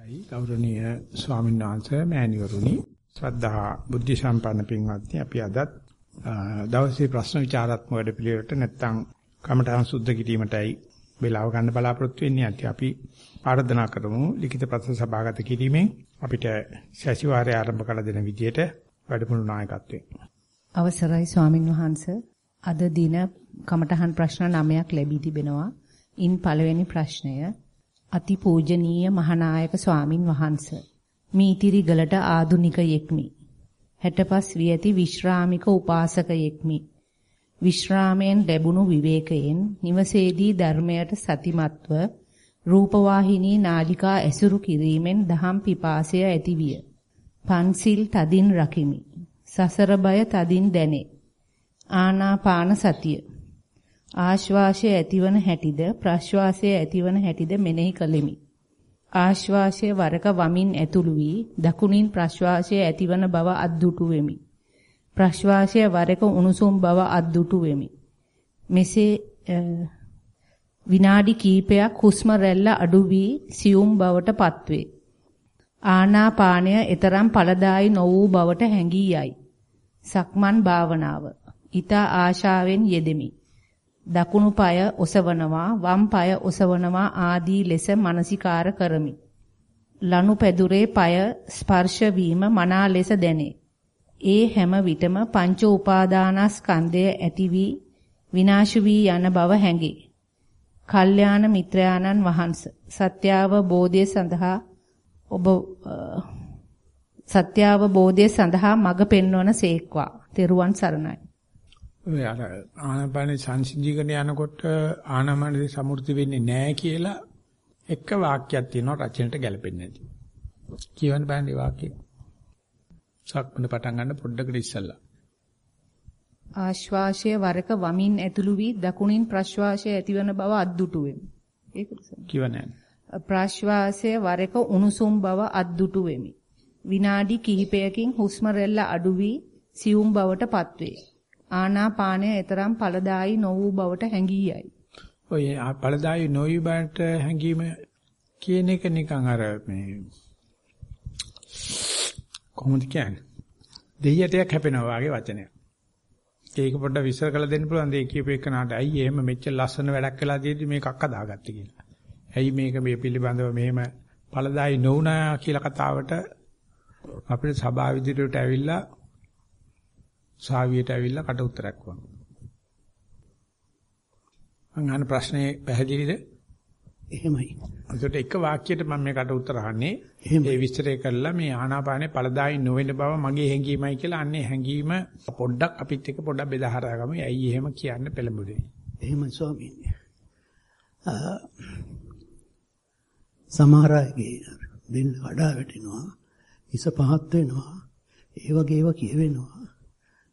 ගෞරවනීය ස්වාමීන් වහන්සේ මෑණිවරුනි ශ්‍රද්ධා බුද්ධ සම්පන්න පින්වත්නි අපි අදත් දවසේ ප්‍රශ්න විචාරාත්මක වැඩපිළිවෙලට නැත්තම් කමඨාන් සුද්ධ කිරීමටයි වේලාව ගන්න බලාපොරොත්තු වෙන්නේ. නැති අපි ආරාධනා කරමු ලිඛිත ප්‍රශ්න සභාගත කිරීමෙන් අපිට සැසිවාරය ආරම්භ කළ දෙන විදියට වැඩමුළු නායකත්වයෙන්. අවසරයි ස්වාමින් වහන්සේ. අද දින කමඨහන් ප්‍රශ්න 9ක් ලැබී තිබෙනවා. ඉන් පළවෙනි ප්‍රශ්නය අතිපූජනීය මහානායක ස්වාමින් වහන්සේ මීතිරි ගලට ආදුනිකයෙක්මි. හැටපස් වී ඇති විශ්‍රාමික උපාසකයෙක්මි. විශ්‍රාමයෙන් ලැබුණු විවේකයෙන් නිවසේදී ධර්මයට සතිමත්ව රූපවාහිනී නාලිකා ඇසුරු කිරීමෙන් දහම් පිපාසය ඇතිවිය. පන්සිල් තදින් රකිමි. සසර බය තදින් දැනේ. ආනාපාන සතිය. ආශ්වාසය ඇතිවන හැටිද ප්‍රශ්වාසය ඇතිවන හැටිද මෙනෙහි කළෙමි. ආශ්වාසය වරක වමින් ඇතුළු වී දකුණින් ප්‍රශ්වාසය ඇතිවන බව අද්දුටු වෙමි. ප්‍රශ්වාසය වරක උණුසුම් බව අද්දුටු වෙමි. මෙසේ විනාඩි කිහිපයක් හුස්ම රැල්ල අඩු වී සියුම් බවට පත්වේ. ආනාපානය ඊතරම් ඵලදායි නො වූ බවට හැඟී යයි. සක්මන් භාවනාව. ඊතා ආශාවෙන් යෙදෙමි. දකුණු පාය ඔසවනවා වම් පාය ඔසවනවා ආදී ලෙස මනසිකාර කරමි. ලනු පැදුරේ පාය ස්පර්ශ වීම මනා ලෙස දැනේ. ඒ හැම විටම පංච උපාදානස්කන්ධය ඇති වී විනාශ වී යන බව හැඟේ. කල්යාණ මිත්‍රයාණන් වහන්සේ සත්‍යාවබෝධය සඳහා ඔබ සත්‍යාවබෝධය සඳහා මඟ පෙන්වන සේක්වා. තෙරුවන් සරණයි. ඔය අර ආනපාන සංසිද්ධිකන යනකොට ආනමනදී සමෘද්ධි වෙන්නේ නැහැ කියලා එක වාක්‍යයක් තියෙනවා රචනෙට ගැලපෙන්නේ නැති. කියවන්න බෑනේ වාක්‍යය. සක්මන පටන් ගන්න පොඩ්ඩකට ඉස්සල්ලා. ආශ්වාසය වරක වමින් ඇතුළු වී දකුණින් ප්‍රශ්වාසය ඇතිවන බව අද්දුටු වෙමි. ඒකද කිව නැහැ. ප්‍රශ්වාසය වරක උණුසුම් බව අද්දුටු වෙමි. විනාඩි කිහිපයකින් හුස්ම රැල්ල අඩු වී සියුම් බවට පත්වේ. ආනාපානය ඊතරම් ඵලදායි නො වූ බවට හැඟී යයි. ඔය ඵලදායි නොවි බවට හැඟීම කියන එක නිකන් අර මේ කොහොමද කියන්නේ? දෙයියටයක් හැපෙනවා වගේ වචනයක්. ඒක පොඩ්ඩක් විස්තර කරලා දෙන්න පුළුවන් දෙය කියපු එකනට අයි එහෙම මෙච්චර ලස්සන වැඩක් කළා දෙද්දි මේක අක්ක දාගත්තේ කියලා. ඇයි මේක මේ පිළිබඳව මෙහෙම ඵලදායි නොවුනා කියලා කතාවට අපිට සභාව විදිහට ඇවිල්ලා සාවියට ඇවිල්ලා කට උත්තරයක් වුණා. මං අහන ප්‍රශ්නේ පැහැදිලිද? එහෙමයි. ඒකට එක වාක්‍යයට මම මේකට උත්තර අහන්නේ. ඒ විස්තරය කළා මේ ආනාපානේ පළදායි නොවන බව මගේ හැඟීමයි කියලා අන්නේ හැඟීම පොඩ්ඩක් අපිත් එක්ක පොඩ්ඩක් බෙදා හරගමු. ඇයි එහෙම කියන්න පෙළඹුනේ? එහෙමයි ස්වාමීනි. සමහර අයගේ දෙන්න වඩා වැටෙනවා. හිස පහත් වෙනවා. ඒ වගේ ඒවා කියවෙනවා.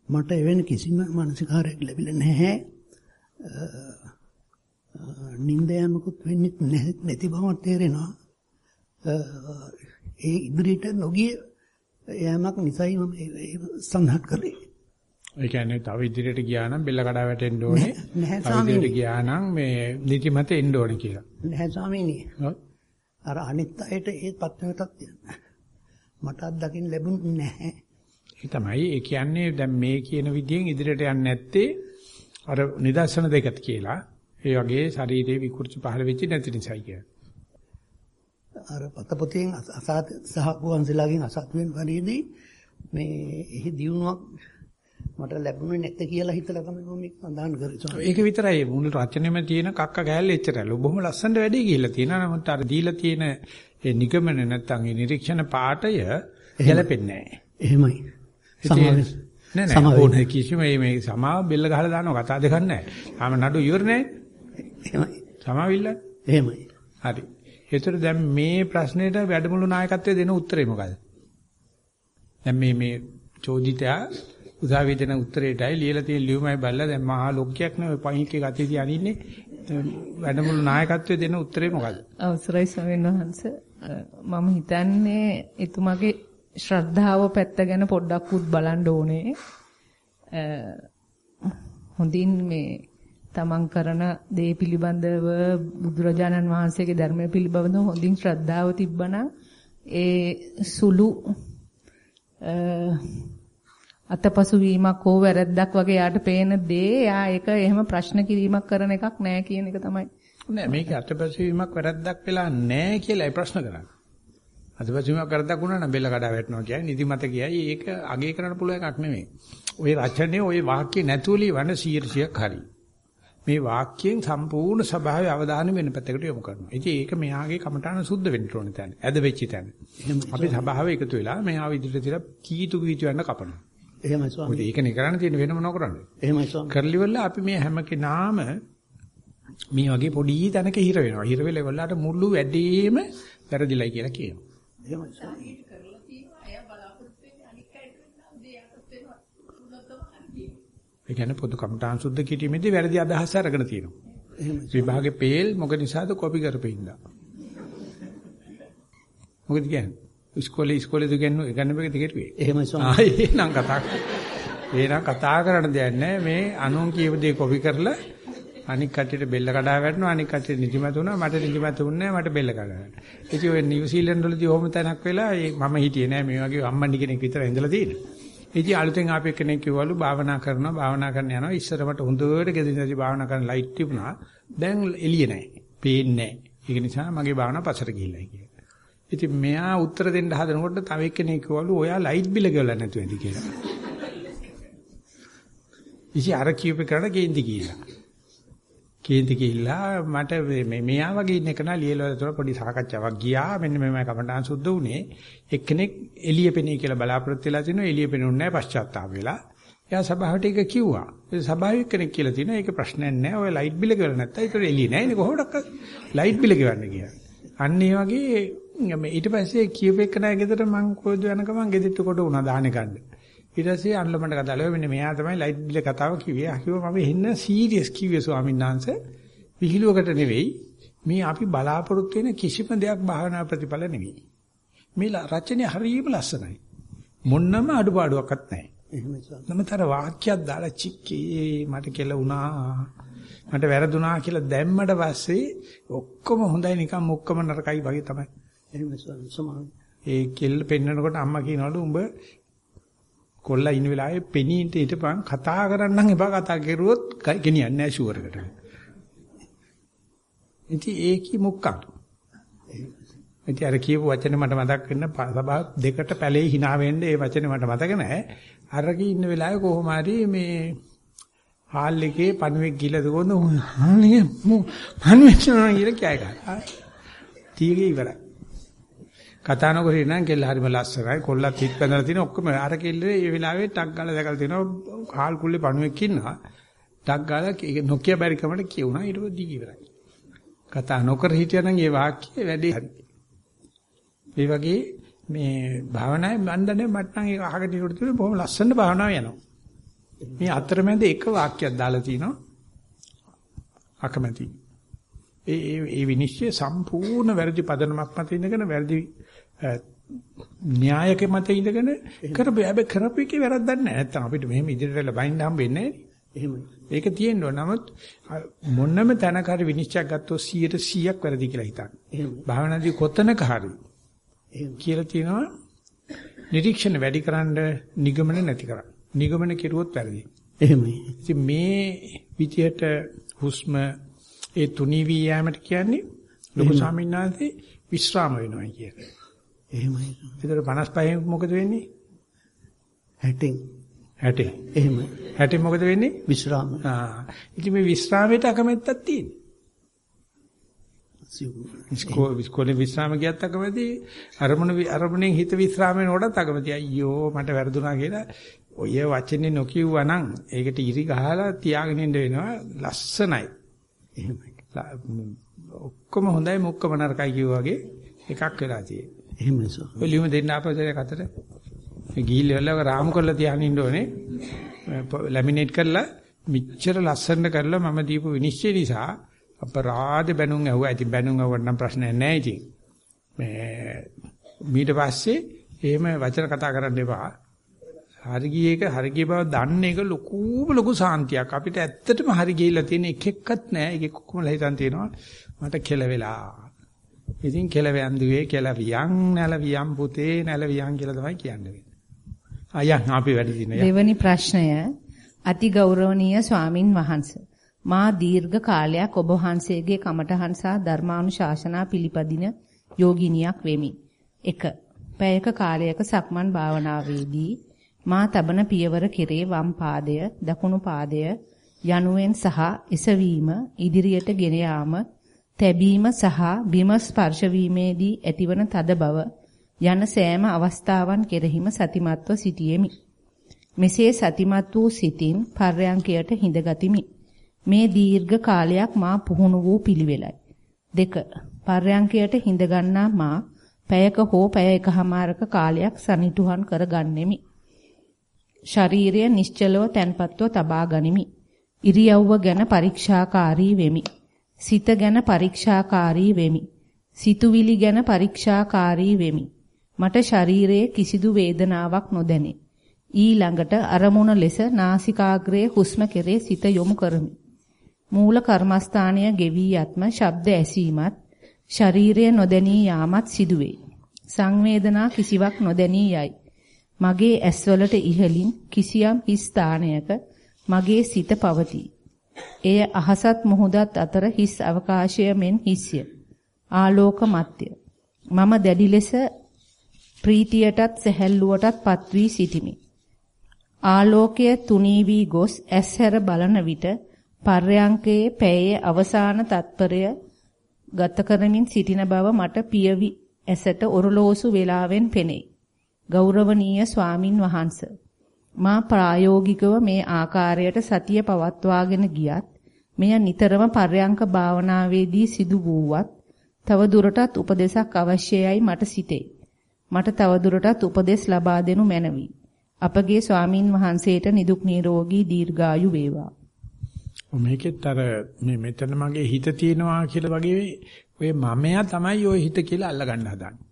මට එවැනි කිසිම මානසිකාරයක් ලැබිලා නැහැ. නිින්ද යමකුත් වෙන්නේ නැති බව තේරෙනවා. ඒ ඉදිරියට නොගිය යෑමක් නිසායි මම සඳහන් කළේ. ඒ කියන්නේ තව ඉදිරියට ගියා නම් බෙල්ල කඩා වැටෙන්න ඕනේ. නැහැ ස්වාමීනි. ඉදිරියට ගියා නම් මේ නිදිමත එන්න ඕනේ කියලා. නැහැ ස්වාමීනි. අර අනිත් අයට ඒ පත්වෙටත් මට අත්දකින්න ලැබුණේ නැහැ. ඒ තමයි ඒ කියන්නේ දැන් මේ කියන විදියෙන් ඉදිරියට යන්නේ නැත්තේ අර නිදර්ශන දෙකත් කියලා. ඒ වගේ ශරීරයේ විකෘති පහළ වෙච්ච නැති නිසායි කියන්නේ. අර පතපොතෙන් අසත් සහ පුවන්සලාගෙන් අසත් වෙන පරිදි මේ එහි දියුණුවක් මට ලැබුණේ නැත්te කියලා හිතලා තමයි මම මේක සඳහන් කරේ. ඒක විතරයි මුළු රචනෙම තියෙන කක්ක කෑල්ල එච්චරයි. බොහොම ලස්සනට වැඩේ ගිහිල්ලා තියෙනවා. නමුත් අර දීලා තියෙන ඒ නිගමන නැත්තම් ඒ නිරීක්ෂණ පාඩය ගැලපෙන්නේ නැහැ. එහෙමයි. නෑ නෑ ඕනේ කිසිම මේ සමාව බෙල්ල ගහලා දානවා කතා දෙකක් නෑ. තාම නඩු ඉවර නෑ. එහෙමයි. සමාවිල්ල? එහෙමයි. හරි. ඒතර දැන් මේ ප්‍රශ්නෙට වැඩමුළු නායකත්වයේ දෙන උත්තරේ මොකද? දැන් මේ මේ චෝදිතයා උසාවියේ දෙන උත්තරේටයි ලියලා තියෙන ලියුමයි බලලා දැන් මහා ලොක්කයක් නේ ඔය පහින්කේ ගතියදී අනින්නේ වැඩමුළු නායකත්වයේ දෙන උත්තරේ මොකද? අවසරයි ස්වාමීන් වහන්සේ මම හිතන්නේ එතුමාගේ ශ්‍රද්ධාව පැත්ත ගැන පොඩ්ඩක් උත් බලන්න ඕනේ. හොඳින් මේ තමන් කරන දේ පිළිබඳව බුදුරජාණන් වහන්සේගේ ධර්මය පිළිබඳව හොඳින් ශ්‍රද්ධාව තිබ්බනම් ඒ සුළු අතපසු වීමක් හෝ වැරද්දක් වගේ යාට පේන දේ යා ඒක එහෙම ප්‍රශ්න කිරීමක් කරන එකක් නෑ කියන එක තමයි. නෑ මේක අතපසු වීමක් වැරද්දක් වෙලා නෑ කියලායි ප්‍රශ්න කරන්නේ. අතපසු වීමක් වැරද්දක් වුණා නම් බෙල්ල කඩා වැටෙනවා කියන්නේ නිදිමත කියයි ඒක අගේ කරන්න පුළුවන් එකක් නෙමෙයි. ওই රචනයේ ওই වාක්‍ය නැතුව ලියවන 100ක් හරි. මේ වාක්‍යයෙන් සම්පූර්ණ ස්වභාවය අවධානය වෙන පැත්තකට යොමු කරනවා. ඉතින් ඒක මෙයාගේ කමඨාන සුද්ධ වෙන්න ඕනේ තැන. ඇද වෙච්ච තැන. අපි ස්වභාවය එකතු වෙලා මෙයාව ඉදිරියට තියලා කීතු කීතු යන කපනවා. එහෙමයි ස්වාමී. මොකද ඒකනේ කරන්න තියෙන වෙන මොනව කරන්නේ? එහෙමයි ස්වාමී. කරලිවල අපි මේ හැම කෙනාම මේ වගේ පොඩි තැනක හිර වෙනවා. හිර වෙලා ඉවරලාට මුළු වැඩේම වැරදිලයි කියලා කියනවා. ස්වාමී. ඒ කියන්නේ පොදු කමඨාන් සුද්ධ කිරීමේදී වැරදි අදහස් අරගෙන තියෙනවා. එහෙමයි. විභාගේ පේල් මොකද නිසාද කොපි කරපෙින්දා. මොකද කියන්නේ? ඉස්කෝලේ ඉස්කෝලේ දුගන්නු ගන්න බෑ දෙකටුවේ. එහෙමයි ස්වාමී. ආ එහෙනම් කතා එහෙනම් කතා කරන්න දෙයක් නැහැ මේ අනුන් කියපු දේ කොපි කරලා අනික් කට්ටියට බෙල්ල කඩා ගන්නවා අනික් කට්ටියට නිදිමත වුණා මට නිදිමත වුණේ නැහැ මට බෙල්ල කඩා ගන්නවා. ඉතින් ඔය නිව්සීලන්ත වලදී ඔහොම තැනක් වෙලා මම හිටියේ නෑ මේ වගේ අම්මණි කෙනෙක් විතර ඉඳලා තියෙන්නේ. ඉතින් අලුතෙන් ආපු කෙනෙක් කිව්වලු භාවනා කරනවා භාවනා කරන්න යනවා ඉස්සර මට හොඳට ගෙදිනදී භාවනා කරන ලයිට් තිබුණා දැන් එළිය නැහැ. පේන්නේ නැහැ. ඒක නිසා මගේ භාවනාව පස්සට ගිහිල්ලා කියලා. ඉතින් මෙයා උත්තර දෙන්න හදනකොට තව එක්කෙනෙක් කිව්වලු ඔයා ලයිට් බිල ගෙවලා නැතුව ඇති කියලා. ඉතින් අර කියූපේ කරලා කේන්ති ගිහිල්ලා. කේන්ති ගිහිල්ලා මට මේ මෙයා වගේ ඉන්න එක නා ලියලා තොර පොඩි සාකච්ඡාවක් ගියා. මෙන්න මෙමය කමඩාන් සුද්ධ උනේ එක්කෙනෙක් එළිය පෙනී කියලා බලාපොරොත්තු වෙලා තිනවා එළිය පෙනුන්නේ නැහැ පශ්චාත්තාප වෙලා. එයා සභාවට ඒක කිව්වා. ඒ සභාවේ කෙනෙක් කියලා තිනවා ඒක ප්‍රශ්නයක් නැහැ. ඔය ලයිට් බිල ගෙවලා නැත්තම් ඒක එළිය නැහැ. නේ කොහොමද ලයිට් බිල ගෙවන්න කියලා. අන්න ඒ වගේ මේ ඊට පස්සේ කියූපෙක් නෑ ගෙදර මං කොයිද යන ගමන් ගෙදිට කොට උනා දාහනේ ගන්න. ඊට පස්සේ අන්ලමන්ට කතා කළා මෙන්න මෙයා තමයි ලයිට් බිල කතාව කිව්වේ. කිව්වා මම එන්න සීරියස් කිව්වේ ස්වාමීන් වහන්සේ. විහිළුවකට නෙවෙයි මේ අපි බලාපොරොත්තු වෙන කිසිම දෙයක් භාවනා ප්‍රතිඵල නෙවෙයි. මේ රචනය හරියම ලස්සනයි. මොන්නම අඩුපාඩුවක්වත් නැහැ. එහෙමයි. නමතර වාක්‍යයක් දාලා චික්කේ මට කෙල වුණා. මට වැරදුනා කියලා දැම්මට පස්සේ ඔක්කොම හොඳයි නිකන් ඔක්කොම නරකයි වගේ තමයි. ස්වාමී. සමාන. ඒ කෙල්ල පෙන්නකොට අම්මා කියනවලු උඹ කොල්ලා ඉන්න වෙලාවේ පෙනීට හිටපන් කතා කරන්නම් එපා කතා කරුවොත් ගෙනියන්නේ නැහැ ෂුවර් එකට. ඉතින් ඒකි මුක්කක්. ඉතින් අර කියපු වචනේ මට මතක් වෙන්න සභාව දෙකට පැලේ hina වෙන්න ඒ වචනේ මට මතක නැහැ. අරකී ඉන්න වෙලාවේ කොහොම හරි මේ හාල් එකේ පණුවෙක් ගිහලා දකොන අනේ පණුවෙක් යනවා කියලා කියයි ගන්න. තීගේ ඉවරයි. කතා නොකර ඉන්න කෙල්ල හරිම ලස්සනයි. කොල්ලත් හිට පැනලා තින ඔක්කොම අර කෙල්ලේ ඒ වෙලාවේ ටක් ගාලා දැකලා තිනවා හාල් කුල්ලේ පණුවෙක් ඉන්නවා. ටක් ගාලා නොකිය බැරි කමට කියුණා ඊට පස්සේ දීග ඉවරයි. කතා නොකර හිටියනම් ඒ වාක්‍යය වැඩි හරි. ඒ වගේ මේ භාවනාවේ මණ්ඩනේ මට නම් ඒක අහගෙන ඉන්නකොට තියෙන බොහොම ලස්සන භාවනාව යනවා. මේ අතරමැද එක වාක්‍යයක් දාලා තිනවා අකමැති. ඒ ඒ විනිශ්චය සම්පූර්ණ වැරදි පදනමක් මත ඉඳගෙන වැරදි න්‍යායක මත ඉඳගෙන කරපු හැබැයි කරපු එකේ වැරද්දක් නැහැ. නැත්තම් අපිට මෙහෙම ඉදිරියට ලබයින් හම්බෙන්නේ නැහැ. ඒක තියෙන්න ඕන. නමුත් මොනම තැනක හරි විනිශ්චයක් ගත්තොත් 100ක් වැරදි කියලා හිතන්න. එහෙමයි. භාවනාදී කොතනක හරි. කියලා තියෙනවා නිරීක්ෂණ වැඩිකරන නිගමන නැති කරන්න. නිගමන කෙරුවොත් වැරදි. එහෙමයි. ඉතින් මේ විදියට හුස්ම ඒ තුනී වී යෑමට කියන්නේ ලොකු ස්වාමීන් වහන්සේ විශ්‍රාම වෙනවා කියන්නේ. එහෙමයි. ඒතර 55 මොකද වෙන්නේ? 60. 60. එහෙමයි. 60 මොකද වෙන්නේ? විශ්‍රාම. ආ. ඉතින් මේ විශ්‍රාමයට අකමැත්තක් තියෙනවා. ඉස්කෝ ඉස්කෝලේ විශ්‍රාම ගියත් අකමැති අරමුණ අරමුණෙන් හිත විශ්‍රාම වෙනකොටත් අකමැති අයියෝ මට වැරදුනා කියලා ඔය වචනේ නොකියුවා නම් ඒකට ඉරි ගහලා තියාගෙන ඉන්න වෙනවා ලස්සනයි එහෙමයි. ඔක්කොම හොඳයි මොක්කම නරකයි කිව්වා වගේ එකක් වෙලා තියෙන්නේ එහෙමයි ස්වාමී. ඔය ලියුම දෙන්න අපතේ කතට ගිහිල්ල වෙලාවක රාම් කරලා තියාගෙන ඉන්න ඕනේ ලැමිනේට් කරලා මිච්ඡර ලස්සන කරලා මම දීපු විනිශ්චය නිසා අපරාධ බැනුම් ඇහුවා. ඉතින් බැනුම් ඇහුවට නම් ප්‍රශ්නයක් නැහැ ඉතින්. මේ ඊට පස්සේ එහෙම වචන කතා කරන්න එපා. හරි ගියේ එක හරි ගිය බව දන්න එක ලොකුම ලොකු සාන්තියක්. අපිට ඇත්තටම හරි ගිහිල්ලා තියෙන එක එක්කත් නැහැ. ඒක ඔක්කොම ලහිතන් තියෙනවා. මට කෙල වෙලා. ඉතින් කෙලවැන්දුවේ කෙලවියන් නැලවියන් පුතේ නැලවියන් කියලා තමයි කියන්නේ. අයන් අපි වැඩි දින. දෙවැනි ප්‍රශ්නය අති ගෞරවනීය ස්වාමින් වහන්සේ මා දීර්ඝ කාලයක් ඔබ වහන්සේගේ කමඨහන් සහ ධර්මානුශාසනා පිළිපදින යෝගිනියක් වෙමි. 1. පැයක කාලයක සක්මන් භාවනාවේදී මා තබන පියවර කෙරේ වම් පාදය, දකුණු පාදය යනුවෙන් සහ එසවීම, ඉදිරියට ගෙන යාම, තැබීම සහ බිම ස්පර්ශ වීමේදී ඇතිවන තද බව යන සෑම අවස්ථාවන් කෙරෙහිම සතිමත්ව සිටියෙමි. මෙසේ සතිමත් වූ සිතින් පර්යංකයට හිඳගතිමි. මේ දීර්ඝ කාලයක් මා පුහුණු වූ පිළිවෙලයි. දෙක පර්යංකයට හිඳ ගන්නා මා පැයක හෝ පැය එකහමාරක කාලයක් සනිටුහන් කර ගන්නෙමි. ශරීරය නිශ්චලව තැන්පත්ව තබා ගනිමි. ඉරියව්ව ගැන පරීක්ෂාකාරී වෙමි. සිත ගැන පරීක්ෂාකාරී වෙමි. සිතුවිලි ගැන පරීක්ෂාකාරී වෙමි. මට ශරීරයේ කිසිදු වේදනාවක් නොදැනේ. ඊළඟට අරමුණ ලෙස නාසිකාග්‍රයේ හුස්ම කෙරේ සිත යොමු කරමි. මූල කර්මස්ථානය ගෙවී යත්ම ශබ්ද ඇසීමත් ශරීරය නොදැනී යාමත් සිදුවේ. සංවේදනා කිසිවක් නොදැනී යයි. මගේ ඇස්වලට ඉහළින් කිසියම් හිස් ස්ථානයක මගේ සිත පවතී. එය අහසත් මුහුදත් අතර හිස් අවකාශය මෙන් හිස්ය. ආලෝක මත්ය. මම දැඩි ලෙස ප්‍රීතියටත් සැහැල්ලුවටත් පත් වී සිටිමි. ආලෝකය තුනී වී ගොස් ඇස්හැර බලන විට පර්යංකයේ පැයේ අවසාන තත්පරය ගත කරමින් සිටින බව මට පියවි ඇසට ඔරලෝසු වේලාවෙන් පෙනේ. ගෞරවනීය ස්වාමින් වහන්සේ මා ප්‍රායෝගිකව මේ ආකාරයට සතිය පවත්වාගෙන ගියත් මෙය නිතරම පර්යංක භාවනාවේදී සිදු වූවත් තව දුරටත් උපදේශක් අවශ්‍යයයි මට සිතේ. මට තව දුරටත් උපදෙස් ලබා දෙනු මැනවි. අපගේ ස්වාමින් වහන්සේට නිදුක් නිරෝගී දීර්ඝායු වේවා. මේකෙත් අර මේ මෙතන මගේ හිත තියෙනවා කියලා වගේ ඔය මමයා තමයි ওই හිත කියලා අල්ලගන්න හදන්නේ.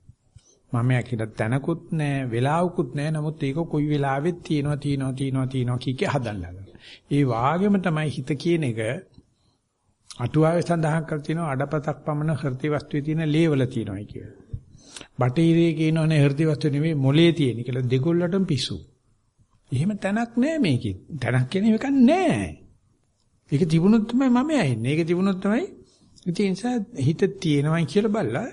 මමයා කියලා තැනකුත් නැහැ, වෙලාවකුත් නැහැ. නමුත් ඒක කොයි වෙලාවෙත් තියෙනවා, තියෙනවා, තියෙනවා, තියෙනවා කීකේ හදන්න ඒ වාගෙම තමයි හිත කියන එක අටුවාවේ සඳහන් කර තියෙනවා අඩපතක් පමණ හෘති වස්තුවේ තියෙන ලේවල තියෙනවායි කියලා. බටහිරේ කියනෝනේ හෘති වස්තු නෙවෙයි මොලේ තියෙන කියලා දෙගොල්ලටම පිස්සු. එහෙම තැනක් නැහැ මේකේ. තැනක් කියන එකක් නැහැ. ඒක තිබුණොත් තමයි මම ඇන්නේ. ඒක තිබුණොත් තමයි ඉතින් ඒ නිසා හිත තියෙනවයි කියලා බලලා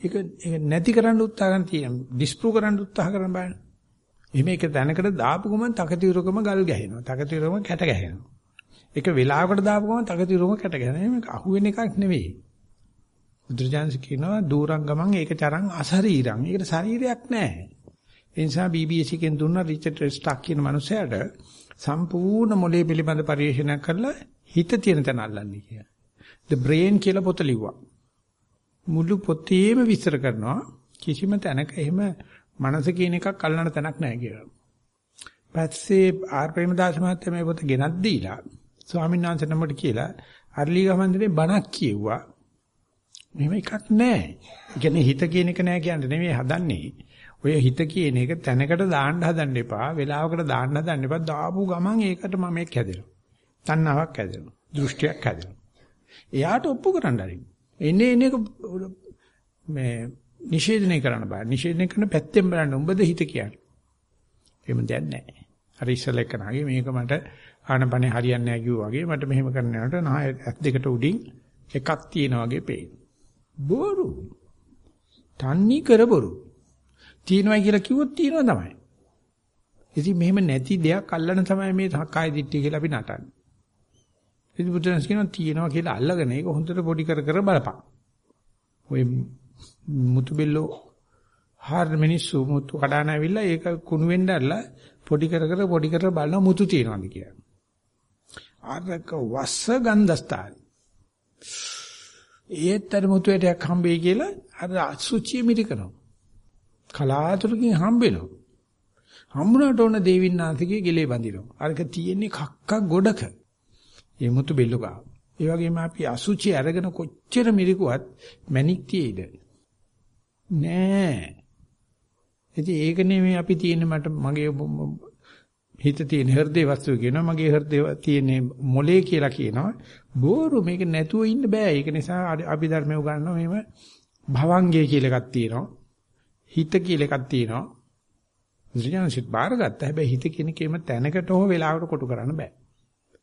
ඒක ඒක නැති කරන්න උත්සාහ කරන තියෙන ඩිස්ප්‍රූව් කරන්න උත්සාහ කරන බෑන. එහෙම එක තැනකට දාපු ගමන් තකතිරකම ගල් ගැහෙනවා. තකතිරකම කැට ගැහෙනවා. ඒක වෙලාවකට දාපු ගමන් තකතිරකම කැට ගැහෙනවා. මේක අහුවෙන එකක් නෙවෙයි. බුදුරජාන්ස කියනවා දූරංගමං ඒක තරම් අශරීරං. ඒකට ශරීරයක් නැහැ. ඒ නිසා BBC එකෙන් දුන්න රිචඩ් ස්ටාක් කියන මනුස්සයාට සම්පූර්ණ මොලේ පිළිබඳ පරිශීලනයක් කරලා හිත තියෙන තැන අල්ලන්නේ කියලා. the brain කියලා පොත ලිව්වා. මුළු පොතේම විස්තර කරනවා කිසිම තැනක එහෙම මනස කියන එකක් අල්ලන තැනක් නැහැ කියලා. පස්සේ ආර් ප්‍රේමදාස මහත්තයා මේ පොත ගෙනත් දීලා ස්වාමීන් වහන්සේ නමට කියලා අර්ලිගහ මන්දිරේ බණක් කියෙව්වා. මෙහෙම එකක් නැහැ. ඒ කියන්නේ හිත කියන එක නැහැ කියන්නේ නෙමෙයි හදන්නේ. ඔය හිත කියන එක තැනකට දාන්න හදන්න එපා. වෙලාවකට දාන්න හදන්න එපා. දාපු ගමන් ඒකට මම එක් හැදෙනවා. තණ්හාවක් හැදෙනවා. දෘෂ්ටියක් හැදෙනවා. එයාට ඔප්පු කරන්න හරි. එන්නේ එන්නේ මේ නිෂේධනය කරන්න බෑ. නිෂේධනය කරන පැත්තෙන් බලන්න උඹද හිත කියන්නේ. එහෙම දෙයක් නැහැ. හරි ඉස්සල එකනාගේ මේක මට ආනපනේ හරියන්නේ නැහැ කිව්වා වගේ මට මෙහෙම කරන්න යනකොට නාය ඇස් දෙකට උඩින් එකක් තියෙනා වගේ පේන. බොරු. තන්නේ කර බොරු. තියෙනවා කියලා කිව්වොත් තියෙනවා තමයි. ඉතින් මෙහෙම නැති දෙයක් අල්ලන තමයි මේ කාය දිට්ඨිය කියලා අපි නටන්නේ. ඉතින් බුදුරජාණන් කියනවා තියෙනවා කියලා අල්ලගෙන ඒක හොඳට පොඩි කර කර බලපන්. ඔය මුතු බෙල්ලෝ හාර මිනිස්සු මුතු කඩාන ඇවිල්ලා ඒක කුණු වෙන්න ඇරලා පොඩි කර කර පොඩි කර බලන මුතු තියෙනවාද කියලා. ආරක වස්ස ගන්ධස්ථාන. ඒත්තර මුතුවේටයක් හම්බෙයි කියලා අර අසුචිය මිරිකනවා. කලාතුරකින් හම්බෙනවා. හම්බුනට ඕන දේවින්නාන්සේගේ ගෙලේ බඳිනවා. අරක තියෙන්නේ කක්ක ගොඩක. ඒ මුතු බෙල්ලු ගාව. ඒ වගේම අපි අසුචි අරගෙන කොච්චර මිරිකුවත් මැණික් තියෙයිද? නෑ. ඉතින් ඒක නෙමෙයි අපි තියෙන්නේ මට මගේ හිත තියෙන හෘදේ වස්තුව කියනවා මගේ හෘදේ තියෙන මොලේ කියලා කියනවා බෝරු මේක නැතුව ඉන්න බෑ ඒක නිසා අපි ධර්මය උගන්වනවා මෙහෙම භවංගය කියලා එකක් තියෙනවා. හිත කියලා එකක් තියෙනවා. බුදුජානසිට බාරගත්ත හැබැයි හිත කියන කේම තැනකට හෝ වෙලාවකට කොටු කරන්න බෑ.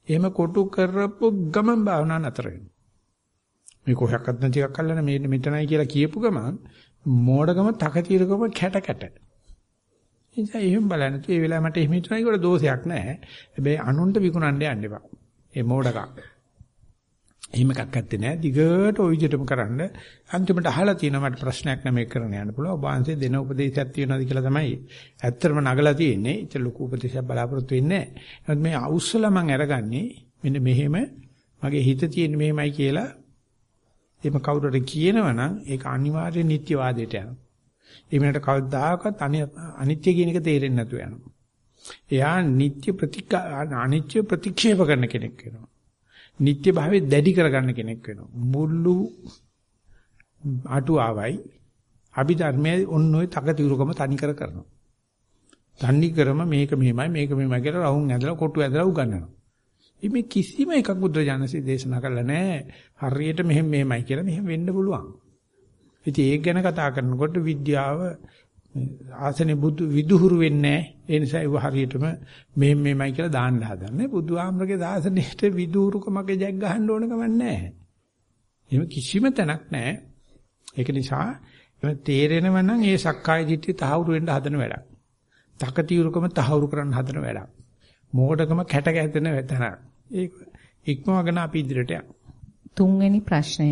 එහෙම කොටු කරපු ගමන් භාවනා නතර වෙනවා. මේ කොහොක්වත් නැති එකක් අල්ලන මේ මෙතනයි කියලා කියපු ගමන් මෝඩකම තකතිරකම කැට කැට. එනිසා එහෙම බලන්න ඒ වෙලාව මට එහෙම හිතනයි කියලා දෝෂයක් නැහැ. හැබැයි අනුන්ට විකුණන්න යන්න එපා. ඒ මෝඩකම්. එහෙම එකක් ඇත්තේ නැහැ. දිගට ওই විදිහටම කරන්න. අන්තිමට අහලා තියෙනවා මට ප්‍රශ්නයක් නැ මේක කරන්න යන්න පුළුවන්. ඔබ වහන්සේ දෙන උපදේශයක් තියෙනවද කියලා තමයි. ඇත්තටම නගලා තියෙන්නේ. ඒක ලොකු උපදේශයක් බලාපොරොත්තු වෙන්නේ නැහැ. මේ අවුස්සලා මම අරගන්නේ මෙන්න මෙහෙම මගේ හිත තියෙන්නේ මෙහෙමයි කියලා එහෙම කවුරුහරි කියනවනම් ඒක අනිවාර්යෙන් නිත්‍යවාදයට යනවා. ඒ වෙනට කවදාකවත් අනිත්‍ය කියන එක තේරෙන්නේ නැතුව යනවා. එයා නිත්‍ය ප්‍රතික්ෂේප අනිත්‍ය ප්‍රතික්ෂේප කරන කෙනෙක් වෙනවා. නිත්‍ය භාවයේ දැඩි කරගන්න කෙනෙක් වෙනවා. මුළු අටුවාවයි අභිධර්මයේ ඔන්න ඔය තකතිරුකම තනි කර කරනවා. තනි කරම මේක මෙහෙමයි මේක මෙහෙමයි කියලා රවුම් ඇදලා කොටු ඇදලා උගන්වනවා. මේ කිසිම එකක් බුද්ධ දේශනා කරලා නැහැ. හරියට මෙහෙම මෙහෙමයි කියලා මෙහෙම වෙන්න පුළුවන්. ඉතින් ඒක ගැන කතා කරනකොට විද්‍යාව ආසනේ බුදු විදුහුරු වෙන්නේ ඒ නිසා ඒව හරියටම මෙහෙම මෙහෙමයි කියලා දාන්න හදන්නේ. බුදුආමරගේ දාසනේට විදුහුරුකමගේ ජැක් ගහන්න ඕන කමක් නැහැ. එහෙම කිසිම තැනක් නැහැ. ඒක නිසා එම තේරෙනව නම් ඒ සක්කාය දිට්ඨිය තහවුරු වෙන්න හදන වැඩක්. තකතිරුකම තහවුරු කරන්න හදන වැඩක්. මෝඩකම කැට ගැහෙන තැනක්. ඒක ඉක්මවගෙන අපි ඉදිරියට යනවා. තුන්වෙනි ප්‍රශ්නය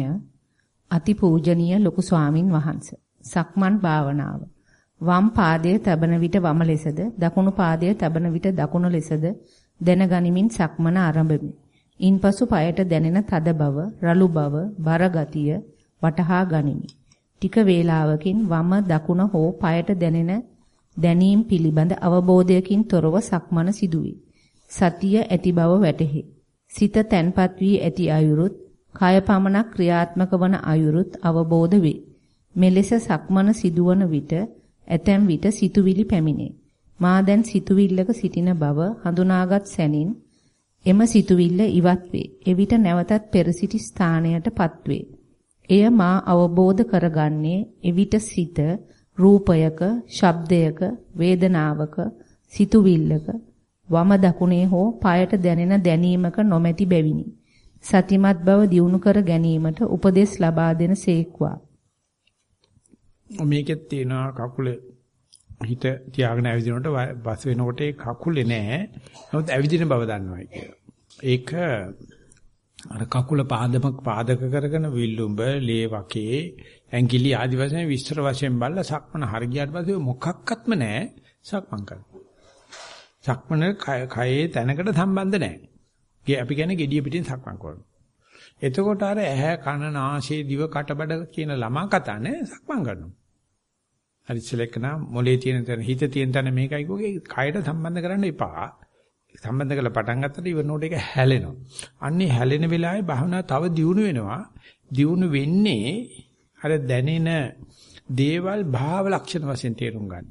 අතිපූජනීය ලොකු ස්වාමින් වහන්සේ. සක්මන් භාවනාව. වම් පාදය තබන විට වම ලෙසද දකුණු පාදය තබන විට දකුණු ලෙසද දැනගනිමින් සක්මන ආරම්භමි. ඉන්පසු পায়ට දැනෙන තද බව, රළු බව, බර ගතිය වටහා ගනිමි. ටික වේලාවකින් වම දකුණ හෝ পায়ට දැනෙන දැනීම් පිළිබඳ අවබෝධයකින් තොරව සක්මන සිදුවේ. සතිය ඇති බව වැටහි. සිත තැන්පත් වී ඇති අයුරුත්, කය පමණක් ක්‍රියාත්මක වන අයුරුත් අවබෝධ වේ. මෙලෙස සක්මන සිදුවන විට ඇතැම් විට සිතුවිලි පැමිණේ. මා දැන් සිතුවිල්ලක සිටින බව හඳුනාගත් සැනින් එම සිතුවිල්ල ඉවත් වේ. එවිට නැවතත් පෙර සිටි ස්ථානයටපත් වේ. එය මා අවබෝධ කරගන්නේ එවිට සිත රූපයක, ශබ්දයක, වේදනාවක, සිතුවිල්ලක වම දකුණේ හෝ පායට දැනෙන දැනීමක නොමැති බැවිනි. සතිමත් බව දියුණු කර ගැනීමට උපදෙස් ලබා දෙන සේක්වා. මේකෙත් තියෙනවා කකුලේ හිත තියාගෙන ඇවිදිනකොට බස් වෙනකොට ඒ කකුලේ නෑ. නමුත් ඇවිදින බව දන්නවයි කියලා. ඒක අර කකුල පාදමක් පාදක කරගෙන විල්ලුඹ, ලේ වකේ, ඇඟිලි ආදි වශයෙන් විස්තර වශයෙන් බලලා සක්මන හරියට පස්සේ මොකක්වත්ම නෑ සක්මන් කරනවා. සක්මන කයේ තැනකට සම්බන්ධ නැහැ. ගේ අපි කියන්නේ gediya පිටින් සක්මන් කරනවා. එතකොට අර ඇහැ කන නාසය දිව කටබඩ කියන ළමා කතා නෑ සක්මන් කරනවා. හරි ඉස්සෙල්කන මොලේ තියෙන තැන හිත තියෙන තැන මේකයි කෝගේ කයට සම්බන්ධ කරන්න එපා. සම්බන්ධ කරලා පටන් ගත්තට ඉවරනකොට ඒක හැලෙනවා. අන්නේ හැලෙන වෙලාවේ භාවනාව තව දියුණු වෙනවා. දියුණු වෙන්නේ අර දැනෙන දේවල් භාව ලක්ෂණ වශයෙන් තේරුම් ගන්න.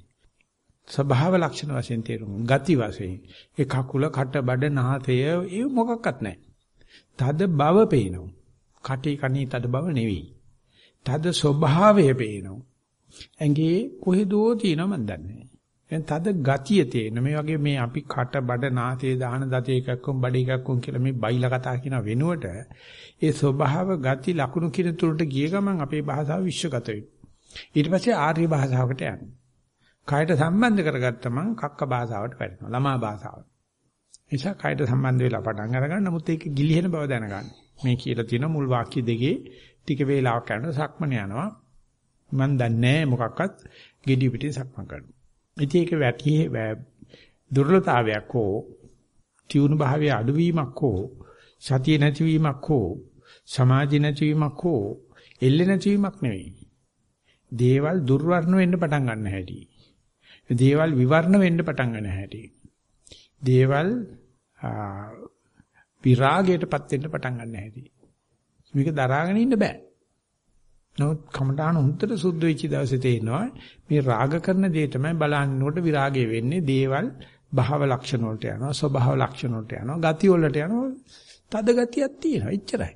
ස්වභාව ලක්ෂණ වශයෙන් තේරුම් ගති වශයෙන් ඒ කකුල කට බඩ නාසය ඒ මොකක්වත් නැහැ. තද බව පේනවා. කටි කණී තද බව නෙවෙයි. තද ස්වභාවය පේනවා. ඇඟේ කොහෙදෝ තියෙනව මන් දන්නේ නැහැ. තද ගතිය තේන මේ වගේ මේ අපි කට බඩ නාසය දාහන දත එකක්කොම් බඩ එකක්කොම් කියලා මේ බයිලා කතා කියන වෙනුවට ඒ ස්වභාව ගති ලකුණු කියන තුරට ගිය ගමන් අපේ භාෂාව විශ්වගත වෙනවා. ඊට පස්සේ ආර්ය භාෂාවකට යනවා. කයට සම්බන්ධ කරගත්තම කක්ක භාෂාවට වැටෙනවා. ළමා භාෂාවට. නිසා කයට සම්බන්ධ වෙලා පටන් අරගන්න නමුත් ඒක ගිලිහෙන බව දැනගන්න. මේ කියලා තියෙන මුල් වාක්‍ය දෙකේ ටික වේලාවක් යනකොට සක්මන යනවා. මන් දන්නේ මොකක්වත් gediy පිටින් සක්මන් කරනවා. ඉතින් ඒක වැටි දුර්ලභතාවයක් හෝ තියුණු භාවයේ අඩුවීමක් හෝ සතිය නැතිවීමක් හෝ සමාධි නැතිවීමක් හෝ එල්ලේ නැතිවීමක් නෙවෙයි. දේවල් දුර්වර්ණ වෙන්න පටන් ගන්න හැටි. දේවල් විවරණ වෙන්න පටන් ගන්න හැටි. දේවල් විරාගයටපත් වෙන්න පටන් ගන්න හැටි. මේක දරාගෙන ඉන්න බෑ. නමුත් කමඨාන හුත්තට සුද්ධ වෙච්ච දවසේ තේනවා මේ රාග කරන දේ තමයි බලන්නකොට විරාගය වෙන්නේ දේවල් භාව ලක්ෂණ වලට යනවා ස්වභාව ලක්ෂණ වලට යනවා ගති වලට යනවා තද ගතියක් තියෙනවා එච්චරයි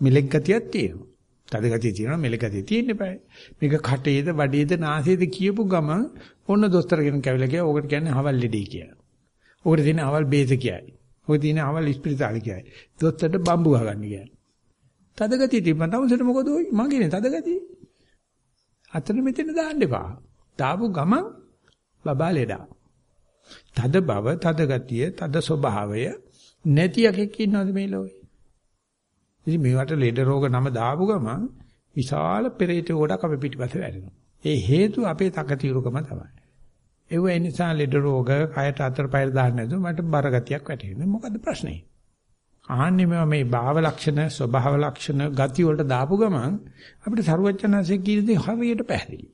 මෙලෙක් ගතියක් තියෙනවා තද ගතිය තියෙනවා මෙල ගතිය තියෙන්න බෑ. මේක කටේද වඩේද නාසයේද කියපු ගමන් ඔන්න දොස්තර කෙනෙක් කැවිලා ගියා. ඕකට කියන්නේ අවල් ලෙඩේ කියලා. ඕකට තියෙන අවල් බේද කියයි. ඔය තියෙන අවල් ඉස්පිරිතාල කියයි. දොස්තරට බම්බු ගහගන්න කියයි. තද ගතිය තිබ්බම තමුසෙට මොකද ඔයි? මගේනේ තද ගතිය. අතන මෙතන දාන්න එපා. දාපු ගමන් බබා ලෙඩා. තද බව, තද ගතිය, තද ස්වභාවය නැති එකෙක් ඉන්නවද මේ ලෝකේ? ඉතින් මේවට ලෙඩ රෝග නම දාපු ගමන් විශාල පෙරේත ගොඩක් අපේ පිටිපස්සේ වැටෙනවා. ඒ හේතුව අපේ තකතිරුකම තමයි. ඒව ඒ නිසා ලෙඩ රෝග කයට අතර පයර දාන්න නැතුව මට බර ගතියක් වැටෙනවා. මොකද්ද ප්‍රශ්නේ? ආන්නේ මේ මේ භාව ලක්ෂණ, ස්වභාව ලක්ෂණ, ගති වලට දාපු ගමන් අපිට සරුවචනanse කියන දේ හරියට පැහැදිලි.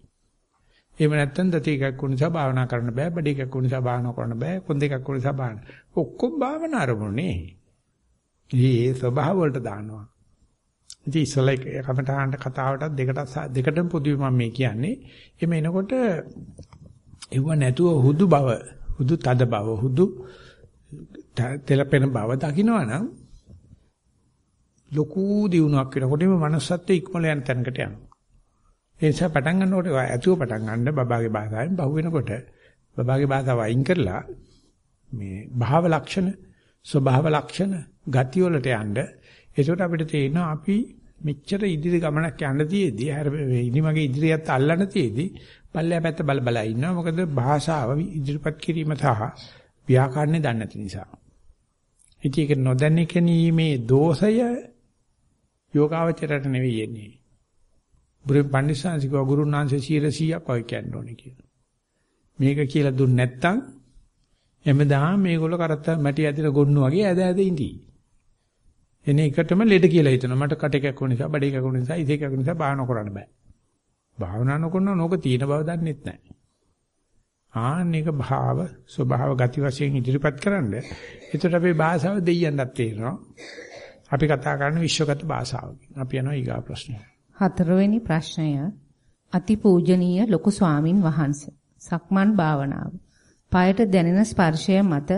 එහෙම නැත්නම් දති එකක් වුණා භාවනා කරන්න බෑ, බඩ එකක් වුණා භාවනා කරන්න බෑ, කොන්ද එකක් වුණා භාවනා. ඔක්කොම භාවනා අරමුණේ. මේ ස්වභාව වලට දානවා. ඉතින් ඉස්සලා කමටහන් කතාවට දෙකටත් දෙකටම පොදුයි මම මේ කියන්නේ. එimhe එනකොට එවුව නැතුව හුදු බව, හුදු තද බව, හුදු තෙලපෙන බව දකින්නවනම් ලොකු දියුණුවක් වෙනකොටම manussත්වයේ ඉක්මල යන තැනකට යනවා. ඒ නිසා පටන් ගන්නකොට ඇතුව පටන් ගන්න බබාගේ භාෂාවෙන් බහුව වෙනකොට බබාගේ භාෂාව අයින් කරලා මේ භාව ලක්ෂණ, ස්වභාව ලක්ෂණ, ගති වලට යන්න. ඒකට අපිට තේරෙනවා අපි මෙච්චර ඉදිරි ගමනක් යන්න තියේදී අර ඉනිමගේ ඉදිරියත් අල්ලන්න තියේදී පල්ලෙහා පැත්ත බල බල ඉන්නවා. මොකද භාෂාව ඉදිරිපත් කිරීම සහ ව්‍යාකරණේ දන්නේ නැති නිසා. ඉතින් ඒක නොදැන කෙනීමේ දෝෂය යෝගාවචරයට නෙවෙයි එන්නේ. බුරු පඬිස්සන්සික ගුරුනාංශ 100ක් වගේ කියන්න ඕනේ කියලා. මේක කියලා දුන්නේ නැත්තම් එමෙදාම මේගොල්ලෝ කරත්ත මැටි ඇදින ගොන්නු වගේ ඇද ඇද ඉඳී. එන එකටම ලෙඩ කියලා හිතනවා. මට කට එකක් වුණ නිසා, බඩ එකක් වුණ නිසා, ඉත එකක් වුණ නිසා භාවනා කරන්න බෑ. භාවනා නොකරන නෝක තියෙන බව දන්නෙත් නැහැ. ආන්නේක භාව ස්වභාව ගති වශයෙන් ඉදිරිපත් කරන්න. එතකොට අපේ භාෂාව දෙයියන්වත් තේරෙනවා. අපි කතා කරන විශ්වගත භාෂාවකින්. අපි යනවා ඊගා ප්‍රශ්නයට. හතරවෙනි ප්‍රශ්නය අතිපූජනීය ලොකු ස්වාමින් වහන්සේ සක්මන් භාවනාව. পায়ට දැනෙන ස්පර්ශය මත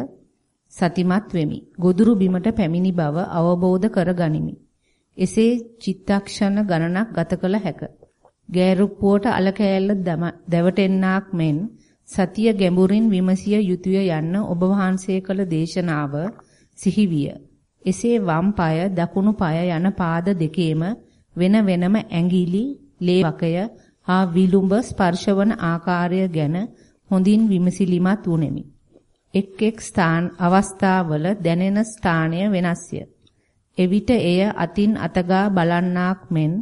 සතිමත් වෙමි. ගොදුරු බිමට පැමිණි බව අවබෝධ කර ගනිමි. එසේ චිත්තක්ෂණ ගණනක් ගත කළ හැක. ගෑරුප්පුවට අල කෑල්ල දැවටෙන්නාක් මෙන් සතිය ගැඹුරින් විමසිය යුතුය යන්න ඔබ වහන්සේ කළ දේශනාව සිහිවිය. එසේ වම් පාය දකුණු පාය යන පාද දෙකේම වෙන වෙනම ඇඟිලි, ලේ වකය හා විලුඹ ස්පර්ශවන ආකාරය ගැන හොඳින් විමසිලිමත් වුනේමි. එක් එක් ස්ථාන අවස්ථාවල දැනෙන ස්ථානය වෙනස්ය. එවිට එය අතින් අතගා බලන්නාක් මෙන්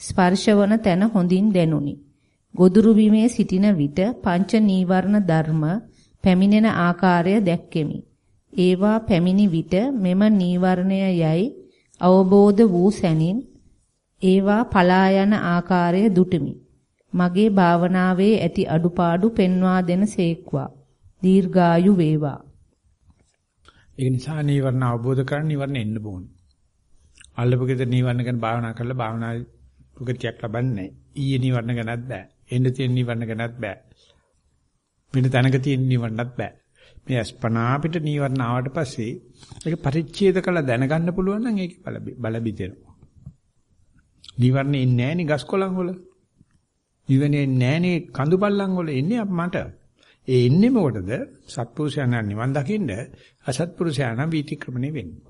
ස්පර්ශවන තැන හොඳින් දැනුනි. ගොදුරු බිමේ සිටින විට පංච නීවරණ ධර්ම පැමිණෙන ආකාරය දැක්කෙමි. ඒවා පැමිණි විට මෙම නීවරණය යයි අවබෝධ වූ සැනින් ඒවා පලා යන ආකාරය දුටුමි. මගේ භාවනාවේ ඇති අඩුපාඩු පෙන්වා දෙන සේක්වා. දීර්ඝායු වේවා. ඒ නිසා නීවරණ අවබෝධ කරගන්න නීවරණ එන්න ඕනේ. අල්ලපගෙද නීවරණ ගැන භාවනා කරලා භාවනාවේ ප්‍රගතියක් ලබන්නේ නැහැ. ඊයේ නීවරණ ගැනත් බෑ. එන්න තියෙන නීවරණ ගැනත් බෑ. වෙන තැනක තියෙන නීවරණත් බෑ. මේ අස්පනා අපිට නීවරණ ආවට පස්සේ ඒක පරිච්ඡේද කළ දැනගන්න පුළුවන් නම් ඒක බල බල බිතෙනවා. නිවර්ණේ ඉන්නේ නැහනේ ගස්කොලන් වල. නිවර්ණේ නැහනේ කඳු බල්ලන් වල ඉන්නේ මට. ඒ ඉන්නේ මොකටද? සත්පුරුෂයන් නිවන් දකින්න අසත්පුරුෂයන් වීතික්‍රමණය වෙන්නේ.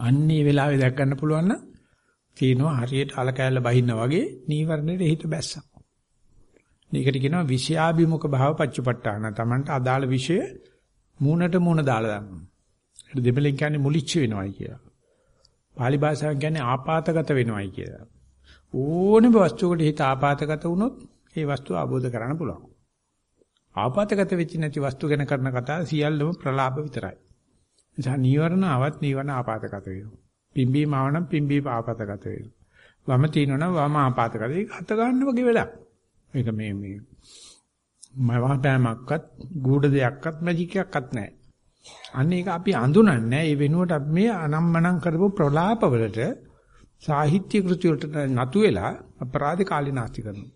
අන්නේ වෙලාවේ දැක් ගන්න පුළුවන් නම් තියෙනවා හරියට අල කෑල්ල බහින්න වගේ නීවරණයට හිත බැස්සා. මේකට කියනවා විෂයාභිමුඛ භාව පච්චපට්ඨාන. Tamanට අදාළ විෂය මූණට මූණ දාලා දානවා. ඒක දෙමළෙන් කියන්නේ මුලිච්ච වෙනවයි කියලා. පාලි භාෂාවෙන් කියන්නේ ආපాతගත වෙනවයි කියලා. ඕනෙම වස්තුවකට හිත ආපాతගත වුණොත් ඒ වස්තුව ආબોධ කරන්න පුළුවන්. ආපాతගත වෙච්ච නැති වස්තු ගැන කරන කතා සියල්ලම ප්‍රලාප විතරයි. එනිසා නීවරණ ආවත් නීවරණ ආපాతගත වෙනවා. පිම්බීම ආවනම් පිම්බීම ආපాతගත වෙනවා. වම තිනවනම් වම ආපాతගත. ඒක හත ගන්න වගේ වෙලාවක්. මේක මේ මේ මවහපෑමක්වත් ගුඩ දෙයක්වත් මැජික් එකක්වත් නැහැ. අන්න ඒක අපි අඳුනන්නේ ඒ වෙනුවට අපි මේ අනම්මනම් කරපු ප්‍රලාපවලට සාහිත්‍ය කෘති වලට නතු වෙලා අපරාධ කාලිනාස්ති කරනවා.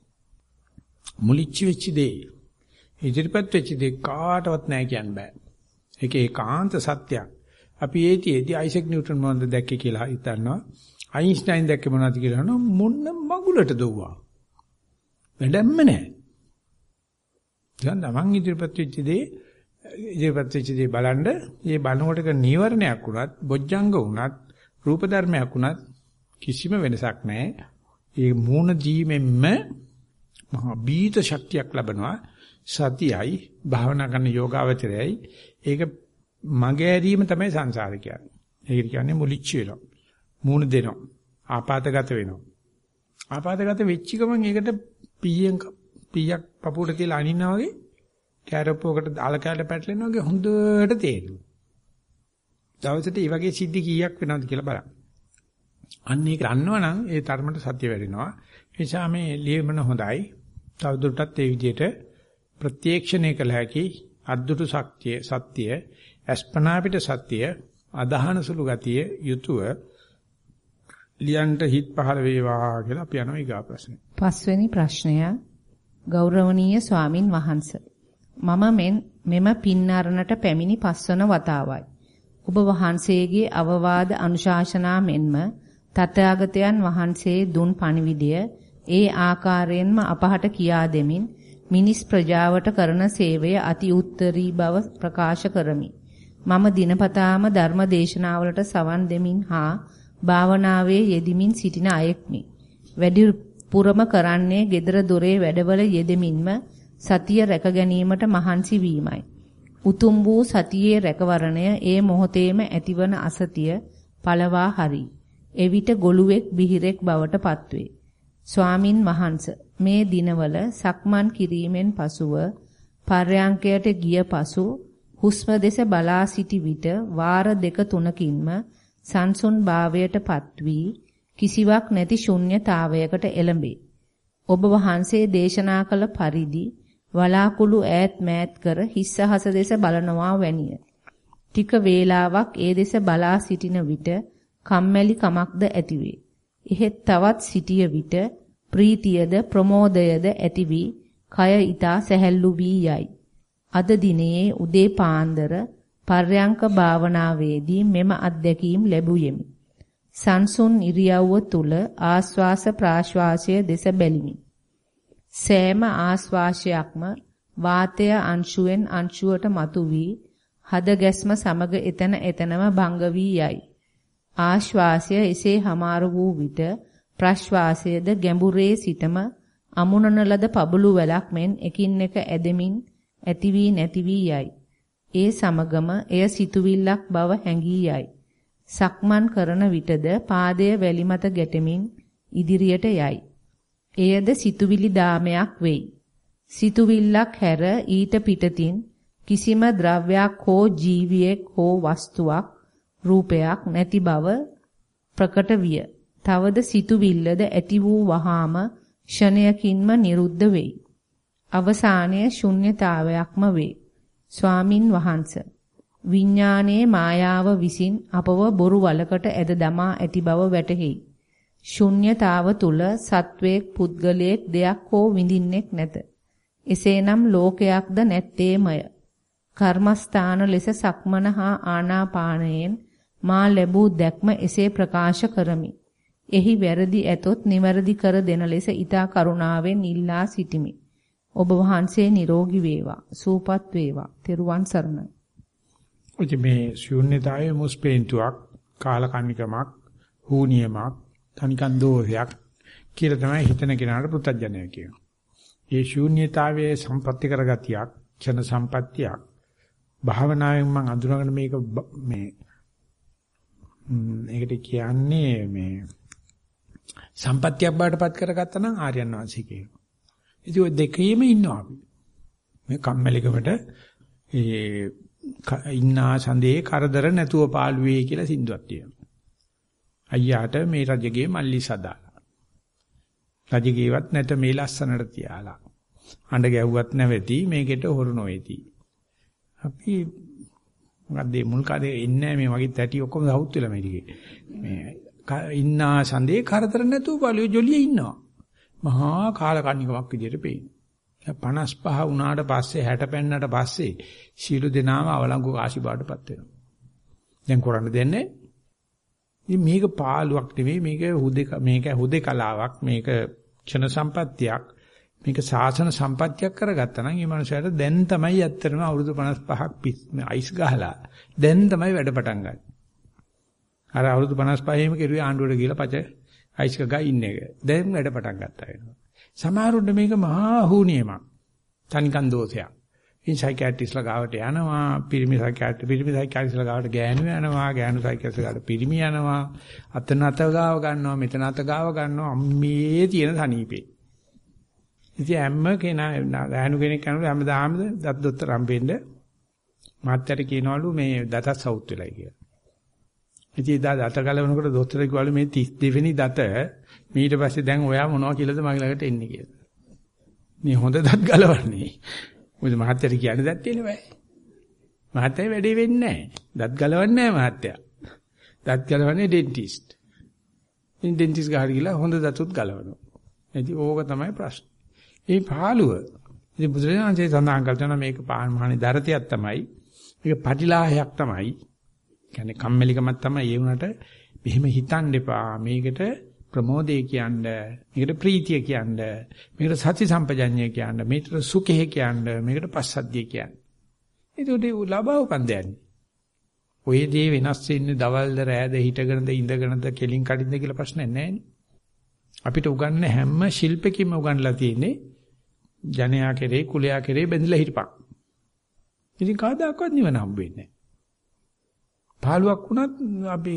මුලිච්ච වෙච්ච දේ ඉදිරිපත් වෙච්ච දේ කාටවත් නැහැ කියන්න බෑ. ඒක ඒකාන්ත සත්‍යයක්. අපි ඒතිෙදි අයිසෙක් නිව්ටන් මොනවද දැක්කේ කියලා හිතනවා. අයින්ස්ටයින් දැක්කේ මොනවද කියලා අහනවා මොන්න මගුලට දොව්වා. වැඩක්ම නැහැ. දැන් තමන් ඉදිරිපත් වෙච්ච දේ ඉදිරිපත් වෙච්ච දේ බලන්න මේ බලනකොට නීවරණයක් වුණත් බොජ්ජංග වුණත් රූප ධර්මයක් වුණත් කිසිම වෙනසක් නැහැ. ඒ මූණ දීමෙන්ම මහා බීත ශක්තියක් ලැබෙනවා. සතියයි භාවනා කරන යෝගාවචරයයි ඒක මගේ ඇරීම තමයි සංසාරේ කියන්නේ. ඒකට කියන්නේ මුලිච්ච වෙනවා. මූණ දෙනවා. ආපాతගත වෙනවා. ආපాతගත වෙච්ච ගමන් ඒකට පීයෙන් පීයක් පපුවට තියලා අනින්නා වගේ කැරප්පුවකට දාල කැල පැටලෙනවා වගේ හොඳට තේරෙනවා. දවසට මේ වගේ සිද්ධි කීයක් වෙනවද කියලා බලන්න. අන්න ඒක ගන්නවනම් ඒ තරමට සත්‍ය වැඩෙනවා. ඒ නිසා මේ ලියමන හොඳයි. තවදුරටත් ඒ විදිහට ප්‍රත්‍යක්ෂණය කළ හැකි අද්දුටු ශක්තිය සත්‍ය අස්පනා පිට සත්‍ය අදහන සුළු ගතිය යුතුව ලියන්ට හිත් පහළ වේවා කියලා අපි යනවා ඊගා ප්‍රශ්නේ. පස්වෙනි ප්‍රශ්නය ගෞරවනීය ස්වාමින් වහන්සේ මම මෙන් මෙම පින්නරණට පැමිණි පස්වන වතාවයි. ඔබ වහන්සේගේ අවවාද අනුශාසනා මෙන්ම තථාගතයන් වහන්සේ දුන් පණිවිඩය ඒ ආකාරයෙන්ම අපහට කියා දෙමින් මිනිස් ප්‍රජාවට කරන සේවය අති උත්තරී බව ප්‍රකාශ කරමි. මම දිනපතාම ධර්ම දේශනාවලට සවන් දෙමින් හා භාවනාවේ යෙදිමින් සිටින අයෙක්මි. වැඩි පුරම කරන්නේ gedara dore වැඩවල යෙදෙමින්ම සතිය රැක ගැනීමට මහන්සි වීමයි. උතුම් වූ සතියේ රැකවරණය ඒ මොහොතේම ඇතිවන අසතිය පළවා හරි. එවිට ගොළුෙක් බිහිරෙක් බවට පත්වේ. ස්වාමින් වහන්ස මේ දිනවල සක්මන් කිරීමෙන් පසුව පර්යංකයට ගිය පසු හුස්ම දෙස බලා සිටි විට වාර දෙක තුනකින්ම සංසුන් භාවයට පත්වී කිසිවක් නැති ශුන්්‍යතාවයකට එළඹේ. ඔබ වහන්සේ දේශනා කළ පරිදි වලාකුළු ඈත් මෑත් කර හිස්සහස දෙස බලනවා වැනිය. ටික වේලාවක් ඒ දෙස බලා සිටින විට කම්මැලි කමක්ද ඇතිවේ. එහෙත් තවත් සිටිය විට ප්‍රීතියද ප්‍රමෝදයද ඇති වී කය ඊතා සැහැල්ලු වී යයි. අද දිනේ උදේ පාන්දර පර්යංක භාවනාවේදී මෙම අත්දැකීම් ලැබුවෙමි. සංසුන් ඉරියව්ව තුල ආස්වාස ප්‍රාශ්වාසය දෙස බැලිමි. සෑම ආස්වාසයක්ම වාතය අංශුවෙන් අංශුවට මතුවී හද ගැස්ම සමග එතන එතනම භංග වී යයි. ආශ්වාසය එසේ හමාරු වූ විට ප්‍රශ්වාසයද ගැඹුරේ සිටම අමුණන ලද පබළු වැලක් මෙන් එකින් එක ඇදෙමින් ඇති වී නැති වී යයි. ඒ සමගම එය සිතුවිල්ලක් බව හැඟී යයි. සක්මන් කරන විටද පාදය වැලි මත ගැටෙමින් ඉදිරියට යයි. එයද සිතුවිලි දාමයක් වෙයි. සිතුවිල්ලක් හැර ඊට පිටතින් කිසිම ද්‍රව්‍යයක් හෝ ජීවියෙක් හෝ වස්තුවක් රූපයක් නැති බව ප්‍රකට විය. තවද සිතුවිල්ලද ඇති වූ වහාම ෂණයකින්ම නිරුද්ධ වෙයි. අවසානයේ ශුන්්‍යතාවයක්ම වේ. ස්වාමින් වහන්සේ විඥානයේ මායාව විසින් අපව බොරු වලකට ඇද දමා ඇති බව වැටහෙයි. ශුන්්‍යතාව තුල සත්වයක් පුද්ගලයෙක් දෙයක් හෝ විඳින්නෙක් නැත. එසේනම් ලෝකයක්ද නැත්තේමය. කර්මස්ථාන ලෙස සක්මන හා ආනාපානයෙන් මා ලැබූ දැක්ම එසේ ප්‍රකාශ කරමි. එහි වැරදි ඇතොත් නිවැරදි කර දෙන ලෙස ඊතා කරුණාවෙන් ඉල්ලා සිටිමි. ඔබ වහන්සේ නිරෝගී වේවා. සූපත් වේවා. තෙරුවන් සරණයි. ඔය මේ ශූන්‍යතාවයේ මුස්පේන්තුවක්, කාලකන්නිකමක්, හූනියමක්, තනිකන් දෝෂයක් කියලා තමයි හිතන කෙනාට පුතඥය කියනවා. ඒ ශූන්‍යතාවයේ සම්පත්‍ති කරගතියක්, ක්ෂණ සම්පත්තියක්. භාවනාවෙන් මම අඳුනගෙන මේක මේ ඒකට කියන්නේ මේ සම්පත්තියක් බාටපත් කරගත්තා නම් ආර්යයන් වහන්සේ කියනවා. ඉතින් ඔය දෙකේම ඉන්නවා අපි. මේ කම්මැලිකමට ඒ ඉන්නා සඳේ කරදර නැතුව පාළුවේ කියලා සින්දුවක් තියෙනවා. අයියාට මේ රජගේ මල්ලි සදාලා. රජගේවත් නැත මේ ලස්සනට තියාලා. අඬ ගැව්වත් නැවති මේකට හොරු නොවේති. අපි මොකද මුල් කාලේ ඉන්නේ මේ වගේ තැටි ඔක්කොම සවුත් වෙලා මේකේ. මේ ඉන්නා සඳේ කරදර නැතුව බලුවේ ජොලියේ ඉන්නවා. මහා කාලකන්නිකමක් විදියට පේනවා. 55 වුණාට පස්සේ 60 පෙන්නට පස්සේ සීළු දෙනාම අවලංගු කාශි බාටපත් වෙනවා. දැන් කරන්න දෙන්නේ ඉතින් මේක පාළුවක් නෙවෙයි මේක හුදේ මේක හුදේ කලාවක් මේක ක්ෂණ සම්පත්තියක් මේක සාසන සම්පත්තියක් කරගත්තා නම් මේ මනුස්සයාට දැන් තමයි ඇත්තටම අවුරුදු 55ක් අයිස් ගහලා දැන් තමයි වැඩ පටන් ගන්න. අර අවුරුදු 55ෙම කෙරුවේ ආණ්ඩුවට ගිහලා පච අයිස් ගගා ඉන්න එක. දැන් වැඩ පටන් ගත්තා වෙනවා. සමහරුන්ට මේක මහා හුනියමක්. තනිකන් දෝෂයක්. ඉතින් සයිකියාට්‍රිස්ලා ගාවට යනවා, පිරිමි සයිකියාට්‍රි පිරිමි සයිකියාට්‍රිස්ලා ගාවට ගෑනු යනවා, ගෑනු සයිකියාට්‍රිස්ලා ගාවට පිරිමි යනවා. අතන අත ගාව ගන්නවා, මෙතන අත ගාව ගන්නවා. අම්මේ තියෙන සනීපේ. ඉතින් හැම කෙනා ගෑනු කෙනෙක් යනකොට හැමදාම දත් දොස්තර හම්බෙන්න මාත්‍යට කියනවලු මේ දතත් සවුත් වෙලයි කියලා. ඉතින් දා දත ගලවනකොට දොස්තර කිව්වලු මේ 32 වෙනි දත ඊට පස්සේ දැන් ඔයා මොනවා කියලාද මගේ ළඟට එන්නේ කියලා. මේ හොඳ දත් ගලවන්නේ. මොකද මහත්තයට කියන්න දත් තියෙන බෑ. මහත්තයා වැඩේ වෙන්නේ නැහැ. දත් ගලවන්නේ නැහැ මහත්තයා. දත් ගලවන්නේ ඩෙන්ටිස්ට්. ඉතින් ඩෙන්ටිස්ට් ගහට ගිහලා හොඳ දතුත් ගලවනවා. ඉතින් ඕක තමයි ප්‍රශ්නේ. මේ පාළුව ඉතින් බුදුරජාණන්සේ සඳහන් කරන මේක පාන්මානි දරතියක් තමයි. මේක පටිලාහයක් තමයි. කියන්නේ කම්මැලිකමක් තමයි ඒ වුණාට මෙහෙම හිතන්න එපා. මේකට ප්‍රමෝදේ කියන්නේ, මේකට ප්‍රීතිය කියන්නේ, මේකට සති සම්පජඤ්ඤය කියන්නේ, මේකට සුඛය කියන්නේ, මේකට පස්සද්ධිය කියන්නේ. ඒකට ලබව පන්දයන්නේ. ඔය දේ වෙනස් වෙන්නේ දවල්ද රෑද හිටගෙනද ඉඳගෙනද කෙලින් කඩින්ද කියලා ප්‍රශ්නයක් නැහැ අපිට උගන්න හැම ශිල්පකින්ම උගන්ලා තියෙන්නේ ජනයා කෙරේ කුලයා කෙරේ බැඳිලා හිටපක්. ඉතින් කවදාකවත් නිවන හම්බ වෙන්නේ නැහැ. පාළුවක් වුණත් අපි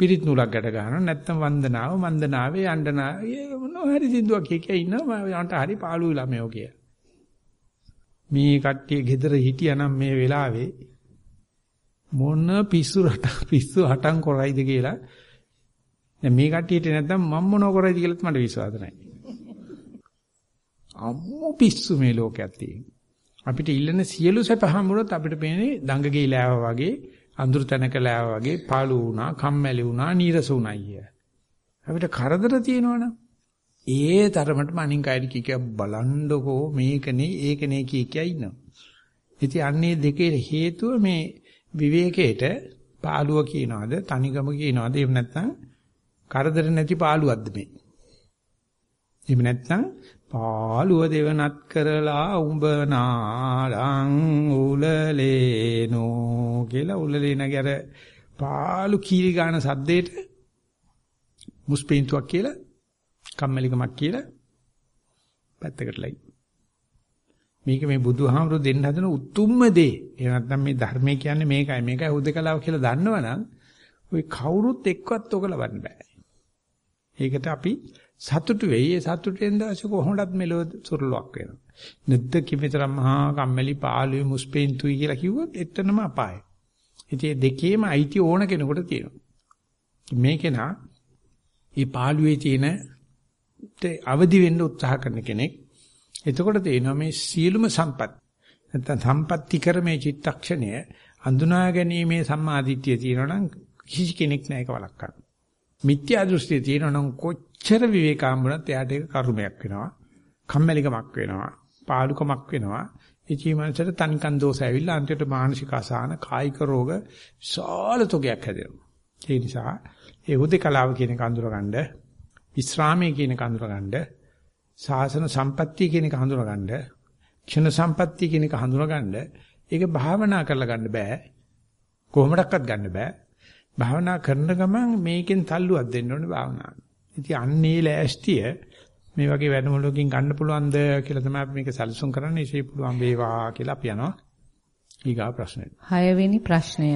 පිරිත් නූලක් ගැට ගන්නවා නැත්නම් වන්දනාව වන්දනාවේ යණ්ඩනාවේ මොනවා හරි සින්දුවක් කිය කිය ඉන්නවා යන්ට හරි පාළුයි ළමයෝ කිය. මේ කට්ටිය ගෙදර හිටියානම් මේ වෙලාවේ මොන පිස්සු රට පිස්සු හටන් කරයිද කියලා දැන් මේ කට්ටියට නැත්නම් මම මොනව කරයිද කියලාත් මට විශ්වාස නැහැ. අම්මෝ පිස්සු මේ ලෝකයක් තියෙන. අපිට ඉල්ලන සියලු සැප හම්බුනොත් අපිට පේන්නේ දඟගේ ලෑව වගේ අඳුර තැනක ලෑව වගේ පාළු වුණා, කම්මැලි වුණා, නීරස වුණා අයිය. අපිට කරදර තියෙනවනම් ඒ තරමටම අනින් කයිද කිය බලන්නකෝ මේකනේ ඒකනේ කිය කිය ඉන්නවා. ඉතින් අන්නේ දෙකේ හේතුව මේ විවේකයට පාළුව කියනවාද, තනිකම කියනවාද, එහෙම නැත්නම් කරදර නැති පාළුවක්ද මේ? එහෙම නැත්නම් පාළුව දෙවනත් කරලා උඹ නාලං උලලේනෝ කියලා උලලේනගේ අර පාළු කීරි ගාන සද්දේට මුස්පේන්තුවක් කියලා කම්මැලිකමක් කියලා පැත්තකටලයි මේක මේ බුදුහාමුදුරු දෙන්න හදන උතුම්ම දේ. එහෙම නැත්නම් මේ ධර්මය කියන්නේ මේකයි. මේකයි හුදකලාව කියලා දන්නවනම් ওই කවුරුත් එක්කවත් ඔක ලබන්න බෑ. ඒකට අපි සතුටු වෙයි. ඒ සතුටෙන් දැසක කොහොමදත් මෙලොව සුරලක් වෙනවා. නැද්ද කිවිතරම් මහා කම්මැලි පාළුවේ මුස්පෙන්තුයි කියලා කිව්වොත් එතනම අපායයි. ඉතින් දෙකේම අයිති ඕන කෙනෙකුට තියෙනවා. මේකේ නා මේ පාළුවේ තියෙන අවදි වෙන්න උත්සාහ කරන කෙනෙක් එතකොට තේනවා මේ සියලුම සම්පත් නැත්නම් සම්පත්‍ති කර මේ චිත්තක්ෂණය අඳුනා ගැනීමේ සම්මාදිට්ඨිය තියෙනවා නම් කිසි කෙනෙක් නැහැ ඒක වළක්වන්න. මිත්‍යා දෘෂ්ටිය තියෙනවා නම් කොච්චර විවේකාම්බුණත් එයාට ඒක කර්මයක් වෙනවා. කම්මැලිකමක් වෙනවා. පාලුකමක් වෙනවා. ඒ ජීවනසට තනිකන් දෝෂ ඇවිල්ලා අන්තිමට මානසික අසහන කායික රෝග විශාල තොගයක් හැදෙනවා. ඒ නිසා ඒ හුදේකලාව කියන එක අඳුරගන්න, විස්රාමයේ කියන එක අඳුරගන්න, සාසන සම්පත්තිය කියන එක හඳුනගන්න, ක්ෂණ සම්පත්තිය කියන එක හඳුනගන්න, ඒක භාවනා කරලා ගන්න බෑ. කොහොමඩක්වත් ගන්න බෑ. භාවනා කරන ගමන් මේකෙන් තල්ලුවක් දෙන්න ඕනේ භාවනාව. ඉතින් අන්නේ ලෑස්තිය මේ වගේ වැඩමුළුවකින් ගන්න පුළුවන්ද කියලා තමයි අපි මේක සැලසුම් කරන්නේ. ඉතින් පුළුවන් වේවා කියලා අපි යනවා. ඊගා ප්‍රශ්නෙට. හයවෙනි ප්‍රශ්නය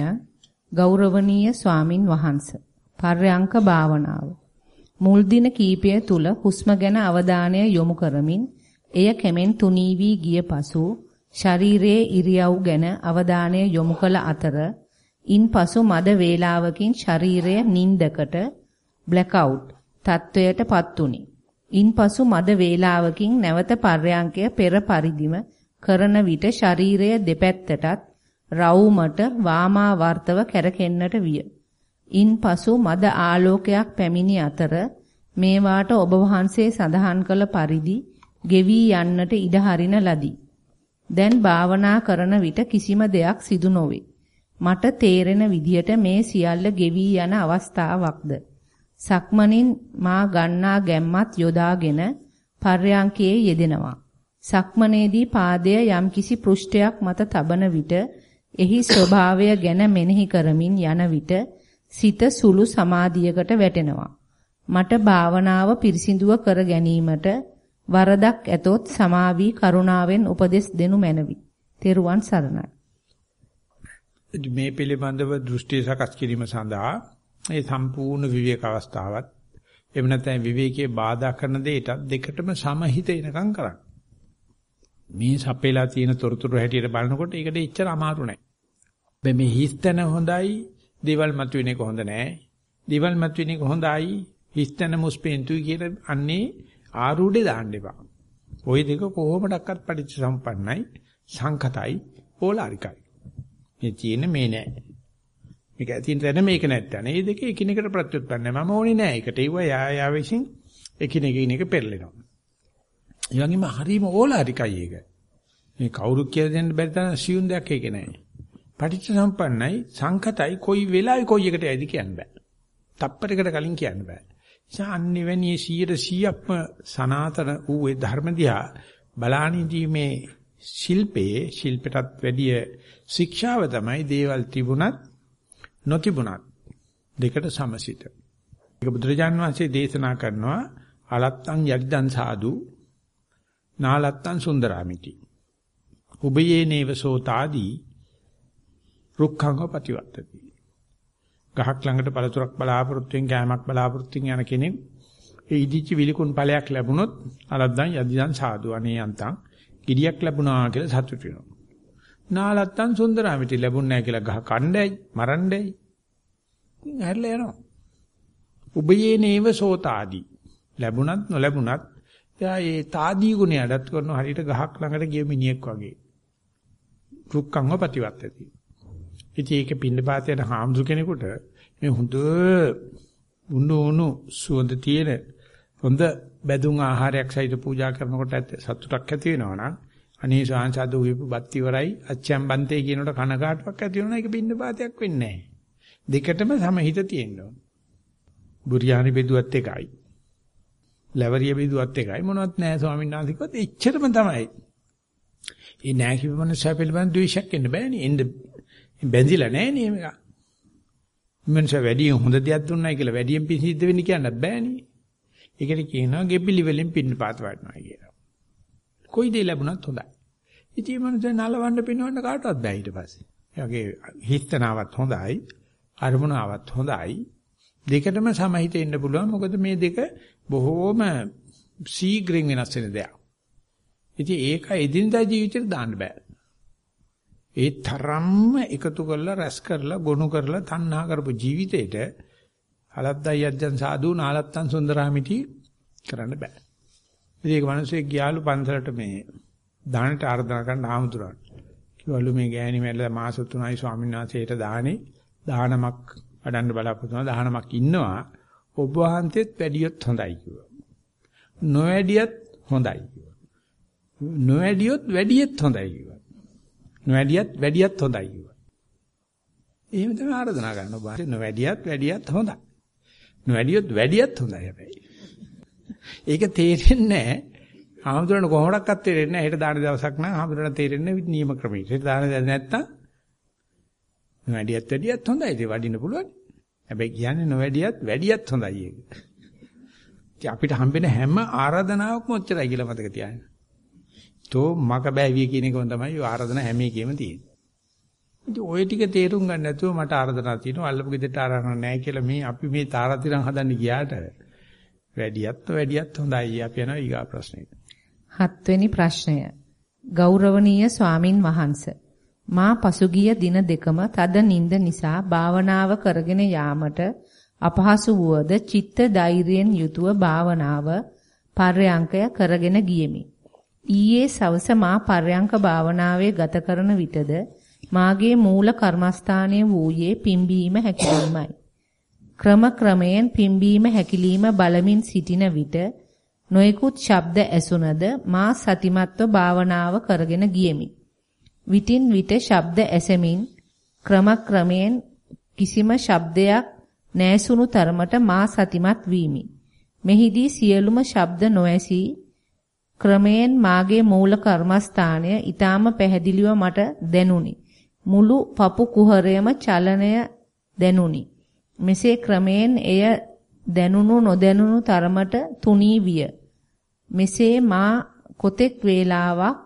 ගෞරවනීය ස්වාමින් වහන්සේ. පර්යංක භාවනාව. මුල් දින කීපය තුල හුස්ම ගැන අවධානය යොමු කරමින් එය කෙමෙන් තුනී වී ගිය පසු ශරීරයේ ඉරියව් ගැන අවධානය යොමු කළ අතර ඉන්පසු මද වේලාවකින් ශරීරය නින්දකට බ්ලැක්අවුට් තත්වයටපත් උනි. ඉන්පසු මද වේලාවකින් නැවත පර්යාංකය පෙර පරිදිම කරන විට ශරීරය දෙපැත්තටත් රවුමට වාමාවර්තව කැරකෙන්නට විය. ඉන්පසු මද ආලෝකයක් පැමිණි අතර මේවාට ඔබ වහන්සේ සඳහන් කළ පරිදි ගෙවි යන්නට ඉඩ හරින ලදී. දැන් භාවනා කරන විට කිසිම දෙයක් සිදු නොවේ. මට තේරෙන විදියට මේ සියල්ල ගෙවි යන අවස්ථාවක්ද. සක්මණින් මා ගන්නා ගැම්මත් යොදාගෙන පර්යාංකයේ යෙදෙනවා. සක්මනේදී පාදය යම්කිසි පෘෂ්ඨයක් මත තබන විට එහි ස්වභාවය ගැන මෙනෙහි කරමින් යන විට සිත සුළු සමාධියකට වැටෙනවා. මට භාවනාව පිරිසිදුව කර ගැනීමට වරදක් ඇතොත් සමාවි කරුණාවෙන් උපදෙස් දෙනු මැනවි. තෙරුවන් සරණයි. මේ පිළිබඳව දෘෂ්ටි සකස් කිරීම සඳහා ඒ සම්පූර්ණ විවේක අවස්ථාවත් එහෙම නැත්නම් විවේකයේ බාධා කරන දෙයටත් දෙකටම සමහිත එනකම් කරන්න. මේ සපේලා තියෙන තොරතුරු හැටියට බලනකොට ඒකට එච්චර අමාරු නෑ. මේ හිස්තන හොඳයි, දේවල් මතුවෙන එක හොඳ නෑ. දේවල් මතුවෙන එක හොඳයි, හිස්තන මුස්පෙන්තුයි කියන අන්නේ ආරූඪේ දාන්න එපා. ওই දෙක කොහොමඩක්වත් පටිච්ච සම්පන්නයි, සංකතයි, ඕලාරිකයි. මේ තියෙන්නේ මේ නෑ. මේක ඇතින් තැන මේක නැත්තන. මේ දෙක එකිනෙකට ප්‍රත්‍යুৎපන්නයි. මම ඕනේ නෑ. ඒකට ඒව යා යා විසින් එකිනෙකින් එක පෙරලෙනවා. ඒ වගේම හරීම ඕලාරිකයි ඒක. මේ කවුරු කියලා දෙන්න බැරි තරම් සියුම් දෙයක් ඒක නෑ. පටිච්ච සම්පන්නයි සංකතයි කොයි වෙලාවෙ කොයි එකට ඇයිද කියන්න බෑ. තප්පරයකට කලින් කියන්න බෑ. අනිවෙනි 100%ක්ම සනාතන වූ ඒ ධර්ම දිහා බලානිදීමේ ශිල්පයේ ශිල්පයටත් වැඩිය ශික්ෂාව තමයි දේවල් තිබුණත් නොතිබුණත් දෙකට සමසිත. ඒක බුදුරජාන් වහන්සේ දේශනා කරනවා අලත්තං යග්දන් සාදු නාලත්තං සුන්දරාමිති. උබයේ නේව සෝතාදී රුක්ඛංග ප්‍රතිවත්තති. ගහක් ළඟට පළතුරක් බලාපොරොත්තුෙන් කෑමක් බලාපොරොත්තුෙන් යන කෙනෙක් ඒ ඉදිච්ච විලිකුන් ඵලයක් ලැබුණොත් අලද්දන් යදිදන් සාදු අනේ යන්තම් ගිඩියක් ලැබුණා කියලා සතුටු වෙනවා. නාලත්තන් සුන්දරාමිටි ලැබුණ නැහැ කියලා ගහ කණ්ඩයි මරණ්ඩයි. ඉතින් හැරලා යනවා. උබයේ නේව සෝතාදී ලැබුණත් නොලැබුණත් එයා ඒ තාදී ගුණය අඩත් කරන හරියට ගහක් ළඟට ගිය මිනිහෙක් වගේ. රුක්කංව ප්‍රතිවත්තති. ඉතින් ඒක පින්නපාත යන හාමුදුර කෙනෙකුට මේ හොඳ උණු උණු සුවඳ තියෙන හොඳ බැදුම් ආහාරයක් සහිත පූජා කරනකොට සතුටක් ඇති වෙනවා නම් අනේ ශාන්සාද උයපු බත් ඉවරයි අච්චම් බන්තේ කියනකොට කනකාටුවක් ඇති වෙනවා ඒක පින්නපාතයක් වෙන්නේ නැහැ. දෙකටම සමහිත තියෙන්න ඕන. බුරියානි බෙදුවත් එකයි. ලැවරිය බෙදුවත් එකයි මොනවත් නැහැ ස්වාමීන් වහන්සේ කිව්වත් එච්චරම තමයි. ඒ නැහැ කිව්ව මනුස්සය පිළිබඳ ද්වේෂයක් එන්න බෑනේ. එන්න බැඳිලා නැහැ නේ මේක. මනුස්සය වැඩි හොඳ දෙයක් දුන්නයි කියලා වැඩියෙන් පිසිද්ද වෙන්න කියන්නත් බෑනේ. ඒකට කියනවා ගෙබිලි වලින් පින්න පාත වටනවා කියලා. කොයි දේ ලැබුණත් හොඳයි. ඉතින් මනුස්සය නලවන්න පිනවන්න කාටවත් බෑ ඊට පස්සේ. එයාගේ හිතනාවත් හොඳයි, අරමුණාවත් හොඳයි. දෙකටම සමහිත ඉන්න පුළුවන්. මොකද මේ දෙක බොහෝම ශීඝ්‍රයෙන් වෙනස් වෙන දෙයක්. ඉතින් ඒක එදිනදා ජීවිතේට දාන්න බෑ. ඒ තරම්ම එකතු කරලා රැස් කරලා ගොනු කරලා තණ්හා කරපු ජීවිතේට අලද්දයි යද්දන් සාදු නාලත්තන් සුන්දරාමිටි කරන්න බෑ. ඉතින් ඒක මිනිස්සේ ගියාලු පන්සලට මේ දානට ආර්දනා කරන්න ආමුතුරන්. කිව්වලු මේ ගෑණි මැල්ල මාස 3යි ස්වාමීන් වහන්සේට දානේ දානමක් වඩන්න බලාපොරොත්තු වෙනවා දානමක් ඉන්නවා. ඔබ වහන්සේත් වැඩියොත් හොඳයි කිව්වා. නොවැඩියත් හොඳයි කිව්වා. නොවැඩියොත් වැඩියෙත් හොඳයි කිව්වා. නොවැඩියත් වැඩියත් හොඳයි කිව්වා. එහෙම තමයි ආරාධනා කරන්න ඔබ. නොවැඩියත් වැඩියත් හොඳයි. නොවැඩියොත් වැඩියත් හොඳයි හැබැයි. ඒක තේරෙන්නේ නැහැ. ආමතුරණ කොහොමඩක්වත් තේරෙන්නේ නැහැ. හෙට දාන දවසක් නම් ආමතුරණ තේරෙන්නේ නියම ක්‍රමයට. හෙට දාන දවස් නැත්තම් නොවැඩියත් වැඩියත් හොඳයි. ඒක වඩින්න පුළුවන්. හැබැයි කියන්නේ නොවැඩියත් වැඩියත් හොඳයි ඒක. ඉතින් අපිට හම්බෙන හැම ආරාධනාවක්ම ඔච්චරයි කියලා මතක තියාගන්න. තෝ මක බෑවිය කියන එකම තමයි ආරාධනා හැම එකෙම තියෙන්නේ. ඉතින් ওই ටික තේරුම් ගන්න නැතුව මට ආරාධනා තියෙනවා අල්ලපු ගෙදරට ආරාධනා නැහැ කියලා මේ අපි මේ තාරතිරම් හදන්න ගියාට වැඩියත් වැඩියත් හොඳයි අපි යනවා ඊගා ප්‍රශ්නෙට. හත්වෙනි ප්‍රශ්නය. ගෞරවනීය ස්වාමින් වහන්සේ මා පසුගිය දින දෙකම තද නිින්ද නිසා භාවනාව කරගෙන යාමට අපහසු වුවද චිත්ත ධෛර්යයෙන් යුතුව භාවනාව පර්යංකය කරගෙන ගියෙමි. ඊයේ සවස මා පර්යංක භාවනාවේ ගත කරන විටද මාගේ මූල කර්මස්ථානයේ වූයේ පිම්බීම හැකිලීමයි. ක්‍රම ක්‍රමයෙන් පිම්බීම හැකිලිම බලමින් සිටින විට නොයෙකුත් ශබ්ද ඇසුනද මා සතිමත්ව භාවනාව කරගෙන ගියෙමි. විටින් විට ශබ්ද ඇසෙමින් ක්‍රමක්‍රමයෙන් කිසිම ශබ්දයක් නැසුණු තරමට මා සතිමත් වීමි. මෙහිදී සියලුම ශබ්ද නොඇසී ක්‍රමයෙන් මාගේ මූල කර්මස්ථානය ඊටාම පැහැදිලිව මට දැනුනි. මුළු පපු කුහරයම චලනය දැනුනි. මෙසේ ක්‍රමයෙන් එය දැනුණු නොදැනුණු තරමට තුනී විය. මෙසේ මා කොතෙක් වේලාවක්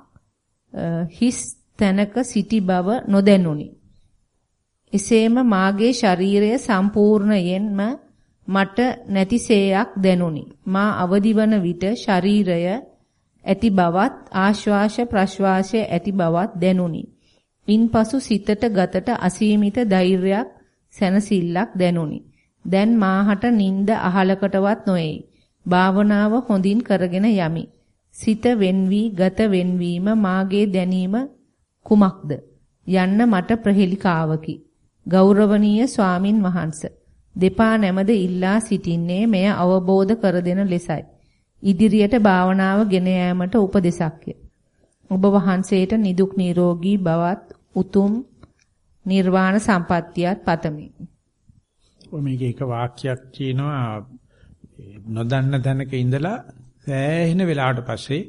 හිස් තැනක සිටි බව නොදැනුනි. එසේම මාගේ ශරීරය සම්පූර්ණයෙන්ම මට නැතිසේයක් දැනුනි. මා අවදිවන විට ශරීරය ඇති බවත් ආශ්වාස ප්‍රශ්වාසය ඇති බවත් දැනුනි. ඉන්පසු සිතට ගතට අසීමිත ධෛර්යයක් සැනසෙල්ලක් දැනුනි. දැන් මාහට නිින්ද අහලකටවත් නොኤයි. භාවනාව හොඳින් කරගෙන යමි. සිත වෙන්වි ගත වෙන්වීම මාගේ දැනීම කුමක්ද යන්න මට ප්‍රහෙලිකාවකි. ගෞරවනීය ස්වාමින් වහන්සේ දෙපා නැමද ඉල්ලා සිටින්නේ මෙය අවබෝධ කර දෙන ලෙසයි. ඉදිරියට භාවනාව ගෙන යාමට උපදෙසක්ය. ඔබ වහන්සේට නිදුක් නිරෝගී බවත් උතුම් නිර්වාණ සම්පත්තියත් පතමි. ඔය මේක එක වාක්‍යයක් කියනවා නොදන්න තැනක ඉඳලා සෑහෙන වෙලාවට පස්සේ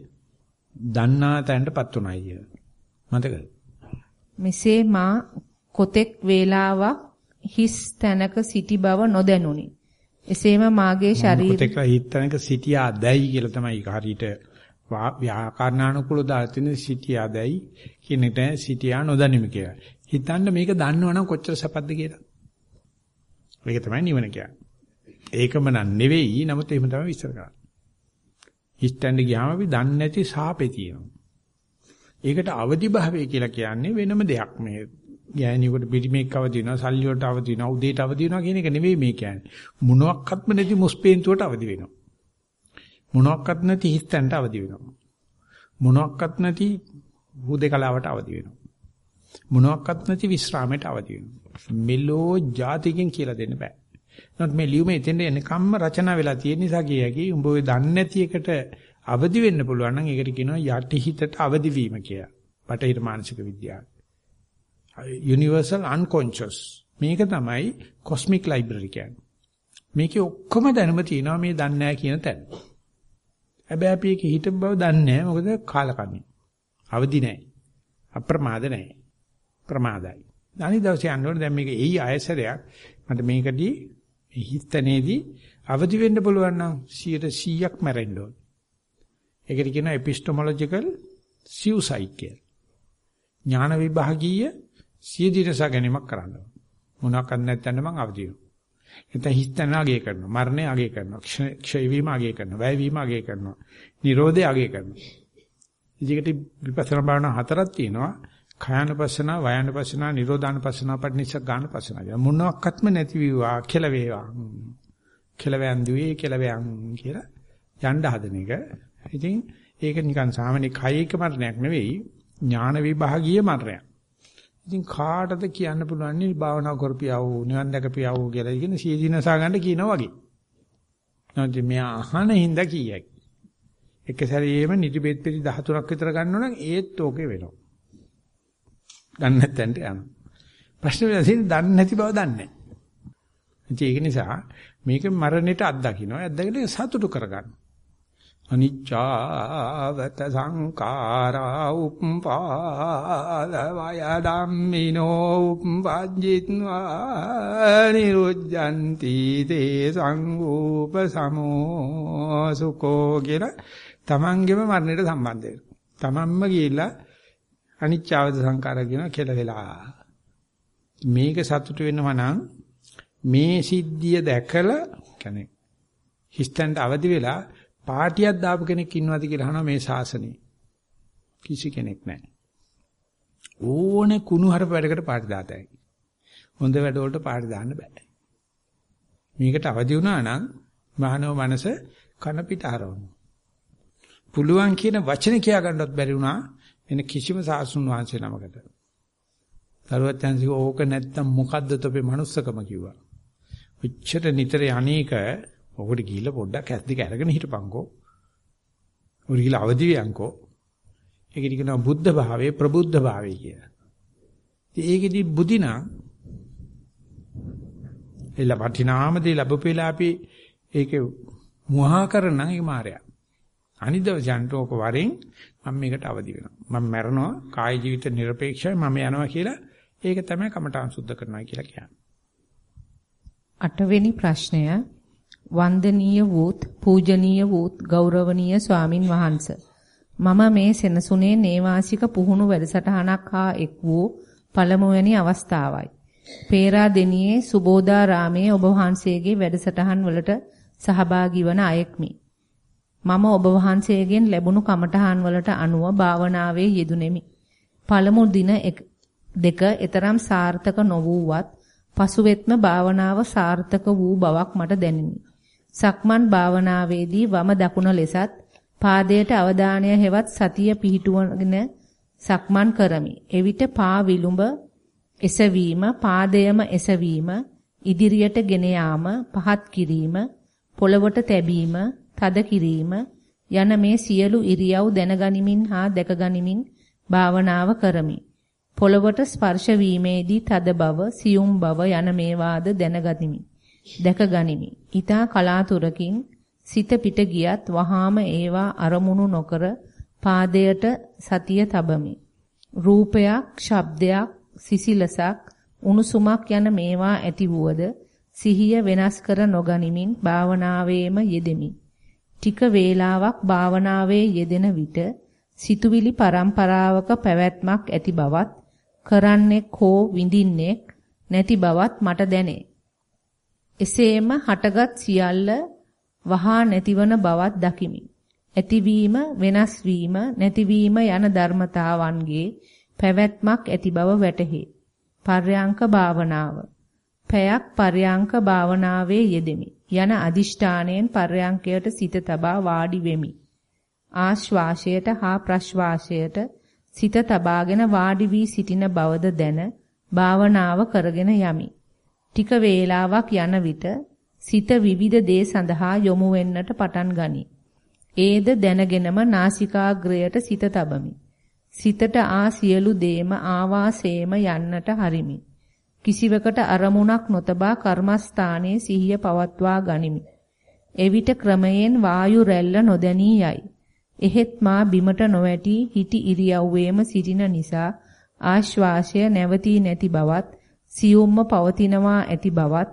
දන්නා තැනටපත් උනායි කිය. මතකද? මෙසේ මා කොතෙක් වේලාවක් හිස් තැනක සිටි බව නොදැනුනි. එසේම මාගේ ශරීරය කොතෙක් හිස් තැනක සිටියා දැයි කියලා තමයි හරියට ව්‍යාකරණානුකූලව දාලා තියෙන සිටියා දැයි කියන එකට සිටියා නොදැනීම කියලා. හිතන්න මේක දන්නවනම් කොච්චර සපද්ද කියලා. මේක තමයි නිවන කියන්නේ. ඒකම නන් නෙවෙයි නමුත් එහෙම තමයි විස්තර කරන්නේ. හිස්තැන්න ගියාම අපි දන්නේ නැති සාපේ තියෙනවා. ඒකට අවදි භාවය කියලා කියන්නේ වෙනම දෙයක්. මේ ගෑණියෙකුට පිටිමේක් අවදි වෙනවා, සල්ලි වලට අවදි වෙනවා, උදේට අවදි වෙනවා කියන එක නෙවෙයි මේ කියන්නේ. මොනක්වත්ම නැති මුස්පේන්තුවට අවදි වෙනවා. මොනක්වත් නැති හිස්තැන්නට අවදි වෙනවා. මොනක්වත් නැති හුදේකලාවට අවදි වෙනවා. මොනක්වත් නැති විශ්‍රාමයට අවදි වෙනවා. මෙලෝ જાතිකෙන් කියලා දෙන්න බෑ. නමුත් මේ ලියුමේ එතෙන්ට එනකම්ම රචනා වෙලා තියෙන නිසා කියකි උඹ ඔය දන්නේ නැති එකට අවදි වෙන්න පුළුවන් නම් ඒකට කියනවා යටි හිතට අවදි වීම කියලා. බටහිර මානසික විද්‍යාව. universal unconscious මේක තමයි cosmic library කියන්නේ. මේකේ ඔක්කොම දැනුම තියෙනවා මේ දන්නේ නැහැ කියන තැන. හැබැයි අපි ඒක හිත බව දන්නේ නැහැ මොකද කාලකන්ණි. අවදි නැහැ. අප්‍රමාද නැහැ. ප්‍රමාදයි. අනිත් දවසේ යනකොට දැන් මේක එයි ආයසරයක් මට මේකදී හිතනේදී අවදි වෙන්න පුළුවන් නම් 100ක් මැරෙන්න ඕන. ඒකට කියනවා epistemological suicide කියලා. ඥාන විභාගීය සියදිනස ගැනීමක් කරන්න ඕන. මොනවාක් නැත්නම් මම අවදි වෙනවා. එතන හිතන අගය කරනවා. මරණය අගය කරනවා. ක්ෂය වීම අගය කරනවා. වැය වීම අගය කරනවා. නිරෝධය අගය කරනවා. ඉදිකට විපස්සනා භාවනා හතරක් තියෙනවා. khයානුපස්සන, වයානුපස්සන, නිරෝධානුපස්සන, පටිනිස්සග්ගානුපස්සන කියලා. මොනක්වත්ම නැති වේවා කියලා වේවා. කෙලවයන් දුවේ කෙලවයන් කියලා යන්න හදන එක. ඉතින් ඒක නිකන් සාමාන්‍ය කායික මරණයක් නෙවෙයි ඥාන විභාගීය මරණයක්. ඉතින් කාටද කියන්න පුළුවන් නේ භාවනා කරපියව නිවන් දැකපියව කියලා කියන සීදීනසා ගන්න කියනවා වගේ. නැත්නම් මෙයා අහන හින්දා කීයයි. එක සැරේම නිදිබෙත් පිටි 13ක් විතර ගන්නව නම් ඒත් ඕකේ වෙනවා. දන්නේ නැත්නම් යනවා. ප්‍රශ්නේ වෙන්නේ දන්නේ නැති බව දන්නේ නැහැ. ඒක නිසා මේක මරණයට අත්දකින්නවා. අත්දකින්න සතුටු කරගන්න. අනිච්චාවත සංඛාරා උප්පාද වය ධම්මිනෝ උප්පජ්ජිත්වා නිරුද්ධಂತಿ තේ සංූප සමෝ සුකෝ කියලා තමන්ගේම මරණයට සම්බන්ධ වෙනවා. තමන්ම ගිහිල්ලා අනිච්චාවද සංකාර කියන කෙල වෙලා. මේක සතුට වෙනවා නම් මේ සිද්ධිය දැකලා කියන්නේ හිස්තන්ට අවදි වෙලා පාටියක් දාපු කෙනෙක් ඉන්නවද කියලා අහනවා මේ ශාසනයේ. කිසි කෙනෙක් නැහැ. ඕනේ කුණු හරප වැඩකට පාටි දාතයි. හොඳ වැඩ වලට පාටි දාන්න බෑ. මේකට අවදි වුණා නම් මහනව මනස කන පිට හරවනවා. පුළුවන් කියන වචන කියා ගන්නවත් බැරි වුණා එන කිසිම සාසුන් වහන්සේ නමකට. සරුවත්යන්සික ඕක නැත්තම් මොකද්ද තොපේ manussකම කිව්වා. ඔච්චර නිතර අනේක ඔකට ගිහිල්ලා පොඩ්ඩක් ඇස් දෙක අරගෙන හිටපන්කෝ. උඩ ගිහිල්ලා අවදි වියන්කෝ. ඒකෙදි කියනවා බුද්ධ භාවයේ ප්‍රබුද්ධ භාවයේ කියලා. ඒකෙදි බුදිනා එල වටිනාම දේ ලැබපෙලා අපි ඒකේ මුවහා කරන නම් ඒක මායя. අනිද්දව ජන්ටෝක වරෙන් මම මේකට අවදි වෙනවා. මම මැරෙනවා කාය ජීවිත নিরপেক্ষයි මම යනවා කියලා ඒක තමයි කමඨාන් සුද්ධ කරනවා කියලා කියන්නේ. අටවෙනි ප්‍රශ්නය වන්දනීය වූත් පූජනීය වූත් ගෞරවනීය ස්වාමින් වහන්සේ මම මේ සෙනසුනේ නේවාසික පුහුණු වැඩසටහනක් හා එක් වූ පළමුවැනි අවස්ථාවයි. පේරාදෙණියේ සුබෝධාරාමයේ ඔබ වහන්සේගේ වැඩසටහන් වලට සහභාගී වන අයෙක්මි. මම ඔබ වහන්සේගෙන් ලැබුණු කමඨහන් වලට අනුව භාවනාවේ යෙදුණෙමි. පළමු දින දෙක ඊතරම් සාර්ථක නොවුවත් පසුවෙත්ම භාවනාව සාර්ථක වූ බවක් මට දැනිනි. සක්මන් භාවනාවේදී වම දකුණ ලෙසත් පාදයට අවධානය හෙවත් සතිය පිහිටුවගෙන සක්මන් කරමි. එවිට පා විලුඹ එසවීම, පාදයම එසවීම, ඉදිරියට ගෙන යාම, පහත් කිරීම, පොළවට තැබීම, තද කිරීම යන මේ සියලු ඉරියව් දැනගනිමින් හා දැකගනිමින් භාවනාව කරමි. පොළවට ස්පර්ශ වීමේදී තද බව, සියුම් බව යන මේවාද දැනගනිමි. දැකගනිමි. ඊතා කලාතුරකින් සිත පිට ගියත් වහාම ඒවා අරමුණු නොකර පාදයට සතිය තබමි. රූපයක්, ශබ්දයක්, සිසිලසක්, උණුසුමක් යන මේවා ඇති වුවද සිහිය වෙනස් කර නොගනිමින් භාවනාවේම යෙදෙමි. ටික වේලාවක් භාවනාවේ යෙදෙන විට සිතුවිලි පරම්පරාවක පැවැත්මක් ඇති බවත් කරන්නෙක් හෝ විඳින්නෙක් නැති බවත් මට දැනේ. එසේම හටගත් සියල්ල වහා නැතිවන බවත් දකිමි. ඇතිවීම වෙනස් වීම නැතිවීම යන ධර්මතාවන්ගේ පැවැත්මක් ඇති බව වැටහි. පර්යාංක භාවනාව. පැයක් පර්යාංක භාවනාවේ යෙදෙමි. යන අදිෂ්ඨාණයෙන් පර්යංකයට සිත තබා වාඩි වෙමි. ආශ්වාසයට හා ප්‍රශ්වාසයට සිත තබාගෙන වාඩි වී සිටින බවද දැන භාවනාව කරගෙන යමි. ටික වේලාවක් යන විට සිත විවිධ දේ සඳහා යොමු වෙන්නට පටන් ගනී. ඒද දැනගෙනම නාසිකාග්‍රයට සිත තබමි. සිතට ආ සියලු දේම ආවාසේම යන්නට හරිමි. කිසිවකට අරමුණක් නොතබා කර්මස්ථානයේ සිහිය පවත්වා ගනිමි. එවිට ක්‍රමයෙන් වායු රැල්ල නොදැනී යයි. එහෙත් මා බිමට නොවැටි හිටි ඉරියව්වේම සිටින නිසා ආශ්වාසය නැවතී නැති බවත් සියුම්ම පවතිනවා ඇති බවත්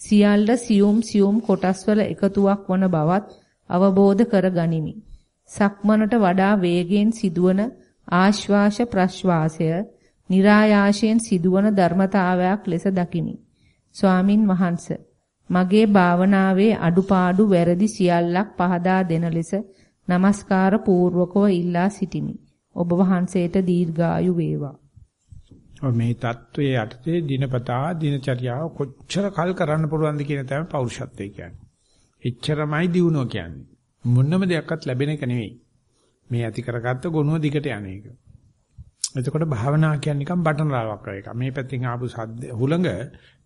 සියල්ල සියුම් සියුම් කොටස්වල එකතුවක් වන බවත් අවබෝධ කර ගනිමි. සක්මනට වඩා වේගයෙන් සිදුවන ආශ්වාස ප්‍රශ්වාසය નિરાයාශයෙන් සිදුවන ධර්මතාවයක් ලෙස දකිමි. ස්වාමින් වහන්ස මගේ භාවනාවේ අඩුපාඩු වැරදි සියල්ලක් පහදා දෙන ලෙස নমස්කාර පූර්වකව ඉල්ලා සිටිමි. ඔබ වහන්සේට දීර්ඝායු වේවා. මේ தત્ත්වයේ යටතේ දිනපතා දිනචරියාව කොච්චර කල් කරන්න පුළුවන්ද කියන තමයි පෞරුෂත්වය කියන්නේ. එච්චරමයි දිනුව කියන්නේ. මොනම දෙයක්වත් ලැබෙන එක නෙවෙයි. මේ ඇති කරගත්ත ගුණව දිකට යන එක. එතකොට භාවනා කියන්නේ නිකන් බටන් රාවක් වගේ එකක්. මේ පැත්තෙන් ආපු සද්ද හුළඟ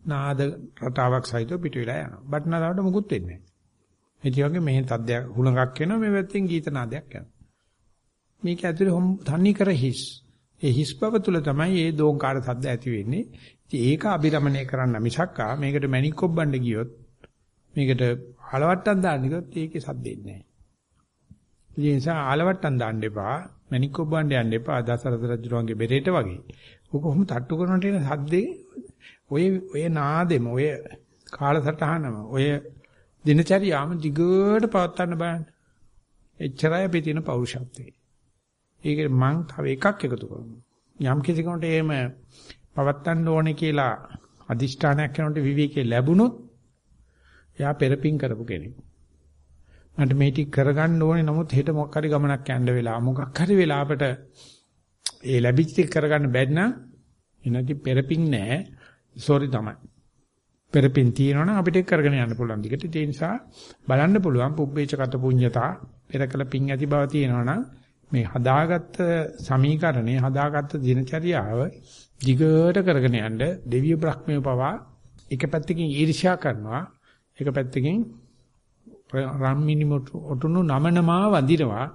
නාද රටාවක් සහිතව පිට වෙලා යනවා. බටන් රාවට මුකුත් වෙන්නේ නැහැ. ඒ වගේ මෙහෙන් සද්දයක් හුළඟක් එනවා මේ පැත්තෙන් ගීත නාදයක් යනවා. මේක ඇතුලේ තනි කර හිස්. ඒ හිස් බව තුල තමයි මේ දෝංකාර සද්ද ඇති වෙන්නේ. ඉතින් ඒක අබිරමණය කරන්න මිසක්කා මේකට මැණික් කොබ්බන්න ගියොත් මේකට හලවට්ටම් දාන්න ගියොත් ඒකේ සද්දෙන්නේ නැහැ. ඒ නිසා ආලවට්ටම් දාන්න එපා. මණික් ඔබවන්න යන්න එපා. දසරථ රජුගේ බෙරේට වගේ. ඔක කොහොම තට්ටු කරනට එන සද්දේ ඔය ඔය නාදෙම ඔය කාලසටහනම ඔය දිනචරියාම දිගට පවත්වන්න බලන්න. එච්චරයි අපි තියෙන පෞරුෂත්වය. ඒක මං තව එකක් එකතු කරනවා. යම් කිසි කෙනෙකුට එහෙම පවත්වන්න ඕනේ කියලා අදිෂ්ඨානයක් කරනකොට විවේකේ ලැබුණොත් එයා පෙරපින් කරපු කෙනෙක්. මට මේ ටික කරගන්න ඕනේ. නමුත් හෙට මොකක් හරි ගමනක් යන්න වෙලා මොකක් හරි වෙලාවට ඒ ලැබිච්ච ටික කරගන්න බැරි නම් එනදි පෙරපින් නැහැ සෝරි තමයි. පෙරපින් තියෙනවනම් අපිට කරගෙන යන්න පුළුවන් දිගට. ඒ නිසා බලන්න පුළුවන් පුබ්බේච කත පුඤ්ඤතා පෙරකල පිං ඇති බව තියෙනවනම් මේ හදාගත්ත සමීකරණේ හදාගත්ත දිනචරියාව දිගට කරගෙන යන්න දෙවිය බ්‍රහ්මය පවා එක පැත්තකින් ඊර්ෂ්‍යා කරනවා. එක පැත්තකින් රම්මිනි ඔටුනු නමනමා වඳිනවා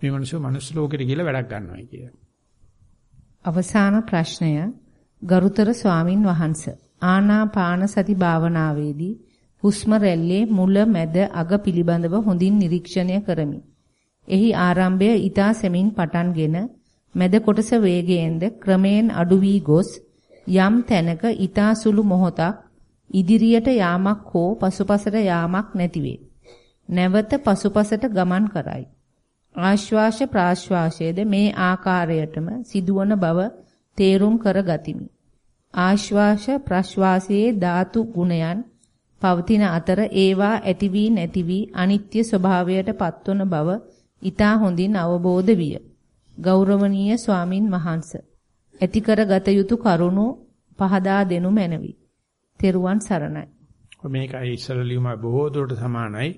මේ මිනිස්සු මනුස්ස ලෝකෙට ගිහලා වැඩක් ගන්නවා කිය. අවසාන ප්‍රශ්නය ගරුතර ස්වාමින් වහන්සේ ආනාපාන සති භාවනාවේදී හුස්ම රැල්ලේ මුල මැද අග පිළිබඳව හොඳින් නිරීක්ෂණය කරමි. එහි ආරම්භය ඊතා සෙමින් පටන්ගෙන මැද කොටස වේගයෙන්ද ක්‍රමයෙන් අඩු වී ගොස් යම් තැනක ඊතා සුළු මොහොතක් ඉදිරියට යාමක් හෝ පසුපසට යාමක් නැතිවේ. නැවත පසුපසට ගමන් කරයි. ආශ්වාස ප්‍රාශ්වාසයේද මේ ආකාරයටම සිදුවන බව තේරුම් කර ගතිමි. ආශ්වාස ප්‍රශ්වාසයේ ධාතු ගුණයන් පවතින අතර ඒවා ඇති වී නැති වී අනිත්‍ය ස්වභාවයට පත්වන බව ඊතා හොඳින් අවබෝධ විය. ගෞරවනීය ස්වාමින් වහන්සේ ඇති කරගත යුතු කරුණු පහදා දෙනු මැනවි. තෙරුවන් සරණයි. මේකයි ඉස්සරලියුම බොහෝ දුරට සමානයි.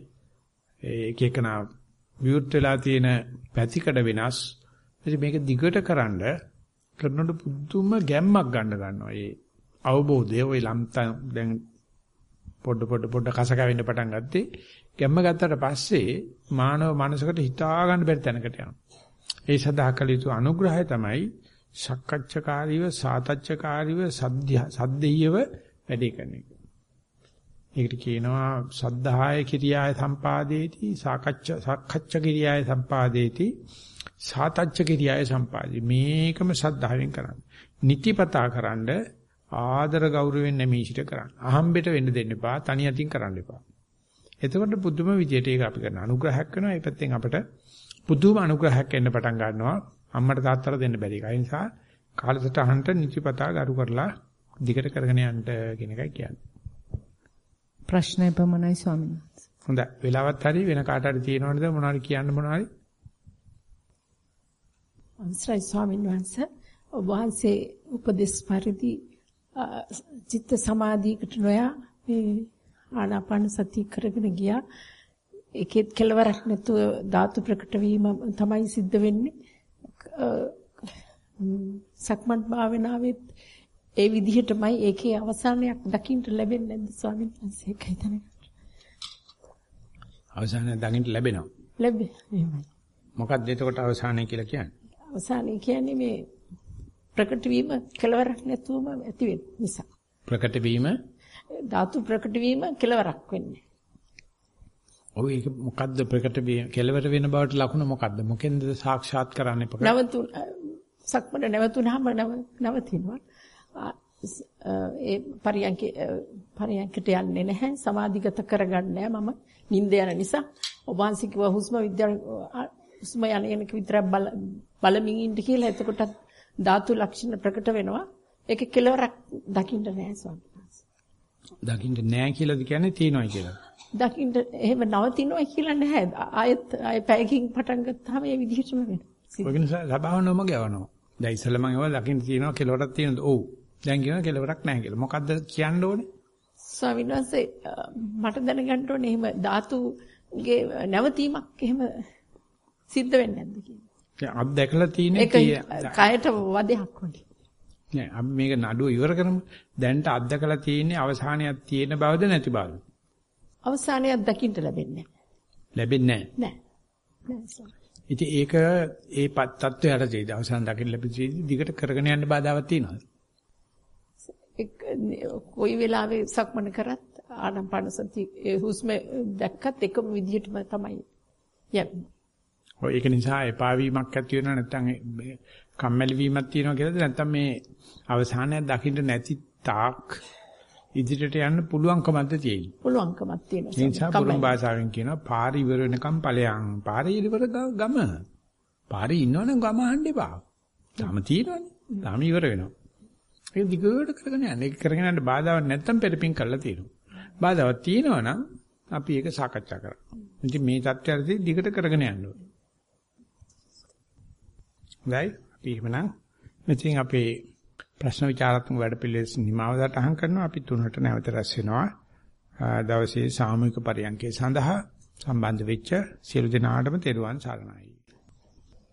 ඒක එකනා විවුර්ත් වෙලා තියෙන පැතිකඩ වෙනස්. ඉතින් මේක දිගට කරන්ඩ කරනකොට පුදුම ගැම්මක් ගන්න ගන්නවා. ඒ අවබෝධය ওই ලම්තන් දැන් පොඩ පොඩ පොඩ කස කැවෙන්න පටන් ගත්තේ ගැම්ම ගත්තට පස්සේ මානව මනසකට හිතා ගන්න බැරි තැනකට යනවා. ඒ සඳහා කළ යුතු අනුග්‍රහය තමයි සක්කච්ඡකාරීව සාතච්ඡකාරීව සද්ද්‍ය සද්දෙයව වැඩේ කරන එක. ඒකට කියනවා සද්ධාය කිරියාය සම්පාදේති සාකච්ඡ සක්කච්ඡ කිරියාය සම්පාදේති සාතච්ඡ කිරියාය සම්පාදේ මේකම සද්ධාවෙන් කරන්න. නිතිපතා කරන්ඩ ආදර ගෞරවයෙන් නැමීසිට කරන්න. අහම්බෙට වෙන්න දෙන්න එපා. තනි අතින් කරන්න එපා. එතකොට පුදුම විදියට ඒක අපි කරන අනුග්‍රහයක් වෙනවා. ඒ පැත්තෙන් අපිට පුදුම අනුග්‍රහයක් එන්න පටන් ගන්නවා. අම්මට තාත්තට දෙන්න බැරි එක. ඒ නිසා කාලසටහනට නිතිපතා ගරු කරලා දිගට කරගෙන යන්න කියන එකයි කියන්නේ. ප්‍රශ්න එපමණයි ස්වාමීන් වහන්සේ. හොඳයි. වෙලාවත් හරි වෙන කාට හරි තියෙනවද මොනවාරි කියන්න මොනවාරි? අවසරයි ස්වාමීන් වහන්සේ. ඔබ වහන්සේ උපදේශ පරිදි චිත්ත සමාධියකට නොයා මේ ආනාපාන සතිය කරගෙන ගියා. ඒකෙත් කෙලවරක් නැතුව ධාතු ප්‍රකට වීම තමයි සිද්ධ වෙන්නේ. සක්මන් භාවනාවෙත් ඒ විදිහටමයි ඒකේ අවසානයක් දකින්න ලැබෙන්නේ නැද්ද ස්වාමීන් වහන්සේ ඒකයි තමයි. අවසානයක් දකින්න ලැබෙනවා. ලැබෙයි. එහෙමයි. මොකක්ද එතකොට අවසානය කියලා කියන්නේ? අවසානය කියන්නේ මේ ප්‍රකට වීම කෙලවරක් නැතුවම ඇති වෙන නිසා. ප්‍රකට වීම ධාතු ප්‍රකට වීම කෙලවරක් වෙන්නේ. ඔව් ඒක මොකද්ද ප්‍රකට වීම කෙලවර වෙන බවට ලකුණ මොකද්ද? මොකෙන්ද සාක්ෂාත් කරන්නේ ප්‍රකට? නවතුන සක්මන නැවතුනහම නවතිනවා. ඒ පරියන්ක පරියන්කට යන්නේ නැහැ. සමාධිගත කරගන්නේ මම නිින්ද යන නිසා. ඔබ වහන්සේ කිව්වා හුස්ම විද්‍යාව හුස්ම යන එනක විතරක් බල බලමින් ඉන්න කියලා. එතකොට ධාතු ලක්ෂණ ප්‍රකට වෙනවා. ඒක කෙලවරක් දකින්න නැහැ ස්වාමීන් දකින්න නැහැ කියලාද කියන්නේ තියනවායි කියලා. දකින්න එහෙම නවතිනවා කියලා නැහැ. ආයෙත් ආයෙ පැයකින් පටන් ගත්තාම ඒ විදිහටම වෙනවා. ඔය නිසා සබාව නොම ගවනවා. දැන් ඉස්සෙල්ලා මම ඒවා දකින්න තියනවා කෙලවරක් තියෙනවද? ඔව් දැන් කියනවා කෙලවරක් නැහැ කියලා. මොකද්ද කියන්න ඕනේ? ස්වාමීන් වහන්සේ මට දැනගන්න ඕනේ එහෙම ධාතුගේ නැවතීමක් එහෙම සිද්ධ වෙන්නේ නැද්ද කියලා. අත් දැකලා තියෙන්නේ කයට වදයක් වගේ. නෑ අපි මේක නඩුව ඉවර කරමු. දැන්ට අත් දැකලා තියෙන්නේ අවසානයක් තියෙන බවද නැති බවද? අවසානයක් දකින්න ලැබෙන්නේ නැහැ. ලැබෙන්නේ නැහැ. නෑ. ඉතින් ඒක ඒ තත්ත්වයට තියෙද අවසාන දකින්න ලැබෙච්ච දිගට කරගෙන යන්න බාධාවක් තියෙනවද? කොයි වෙලාවෙ සක්මන කරත් ආනම්පන සති හුස්ම දැක්කත් එකම විදිහටම තමයි යන්නේ. ඔය ඒක නිසා එපා වීමක් ඇති වෙනවා නැත්නම් කම්මැලි වීමක් තියෙනවා කියලාද නැත්නම් මේ අවසානයක් දකින්න නැති තාක් ඉදිරියට යන්න පුළුවන්කමක්ද තියෙන්නේ. පුළුවන්කමක් තියෙනවා. ඒ නිසා බුරුම් භාෂාවෙන් කියනවා පාරි ඉවර වෙනකම් ඵලයන්. පාරි ඉවර ගම. පාරි ඉන්නවනම් ගම අහන්න එපා. තාම තියෙනවනේ. තාම ඉවර වෙනවා. ඒක දිගට කරගෙන යන්න. ඒක කරගෙන යන්න බාධාවක් නැත්තම් පෙරපින් කරලා තියෙනවා. බාධාවක් තියෙනවා නම් අපි ඒක සාකච්ඡා කරමු. ඉතින් මේ தත්ත්වයටදී දිගට කරගෙන යන්න ඕනේ. හොඳයි. අපි එහෙමනම් මෙතින් අපේ ප්‍රශ්න විචාරාත්මක වැඩපිළිවෙල නිමාවකට අහං කරනවා. අපි තුනට නැවත රැස් වෙනවා. දවසේ සාමූහික පරියන්කේ සඳහා සම්බන්ධ වෙච්ච සියලු දෙනාටම තෙරුවන් සරණයි.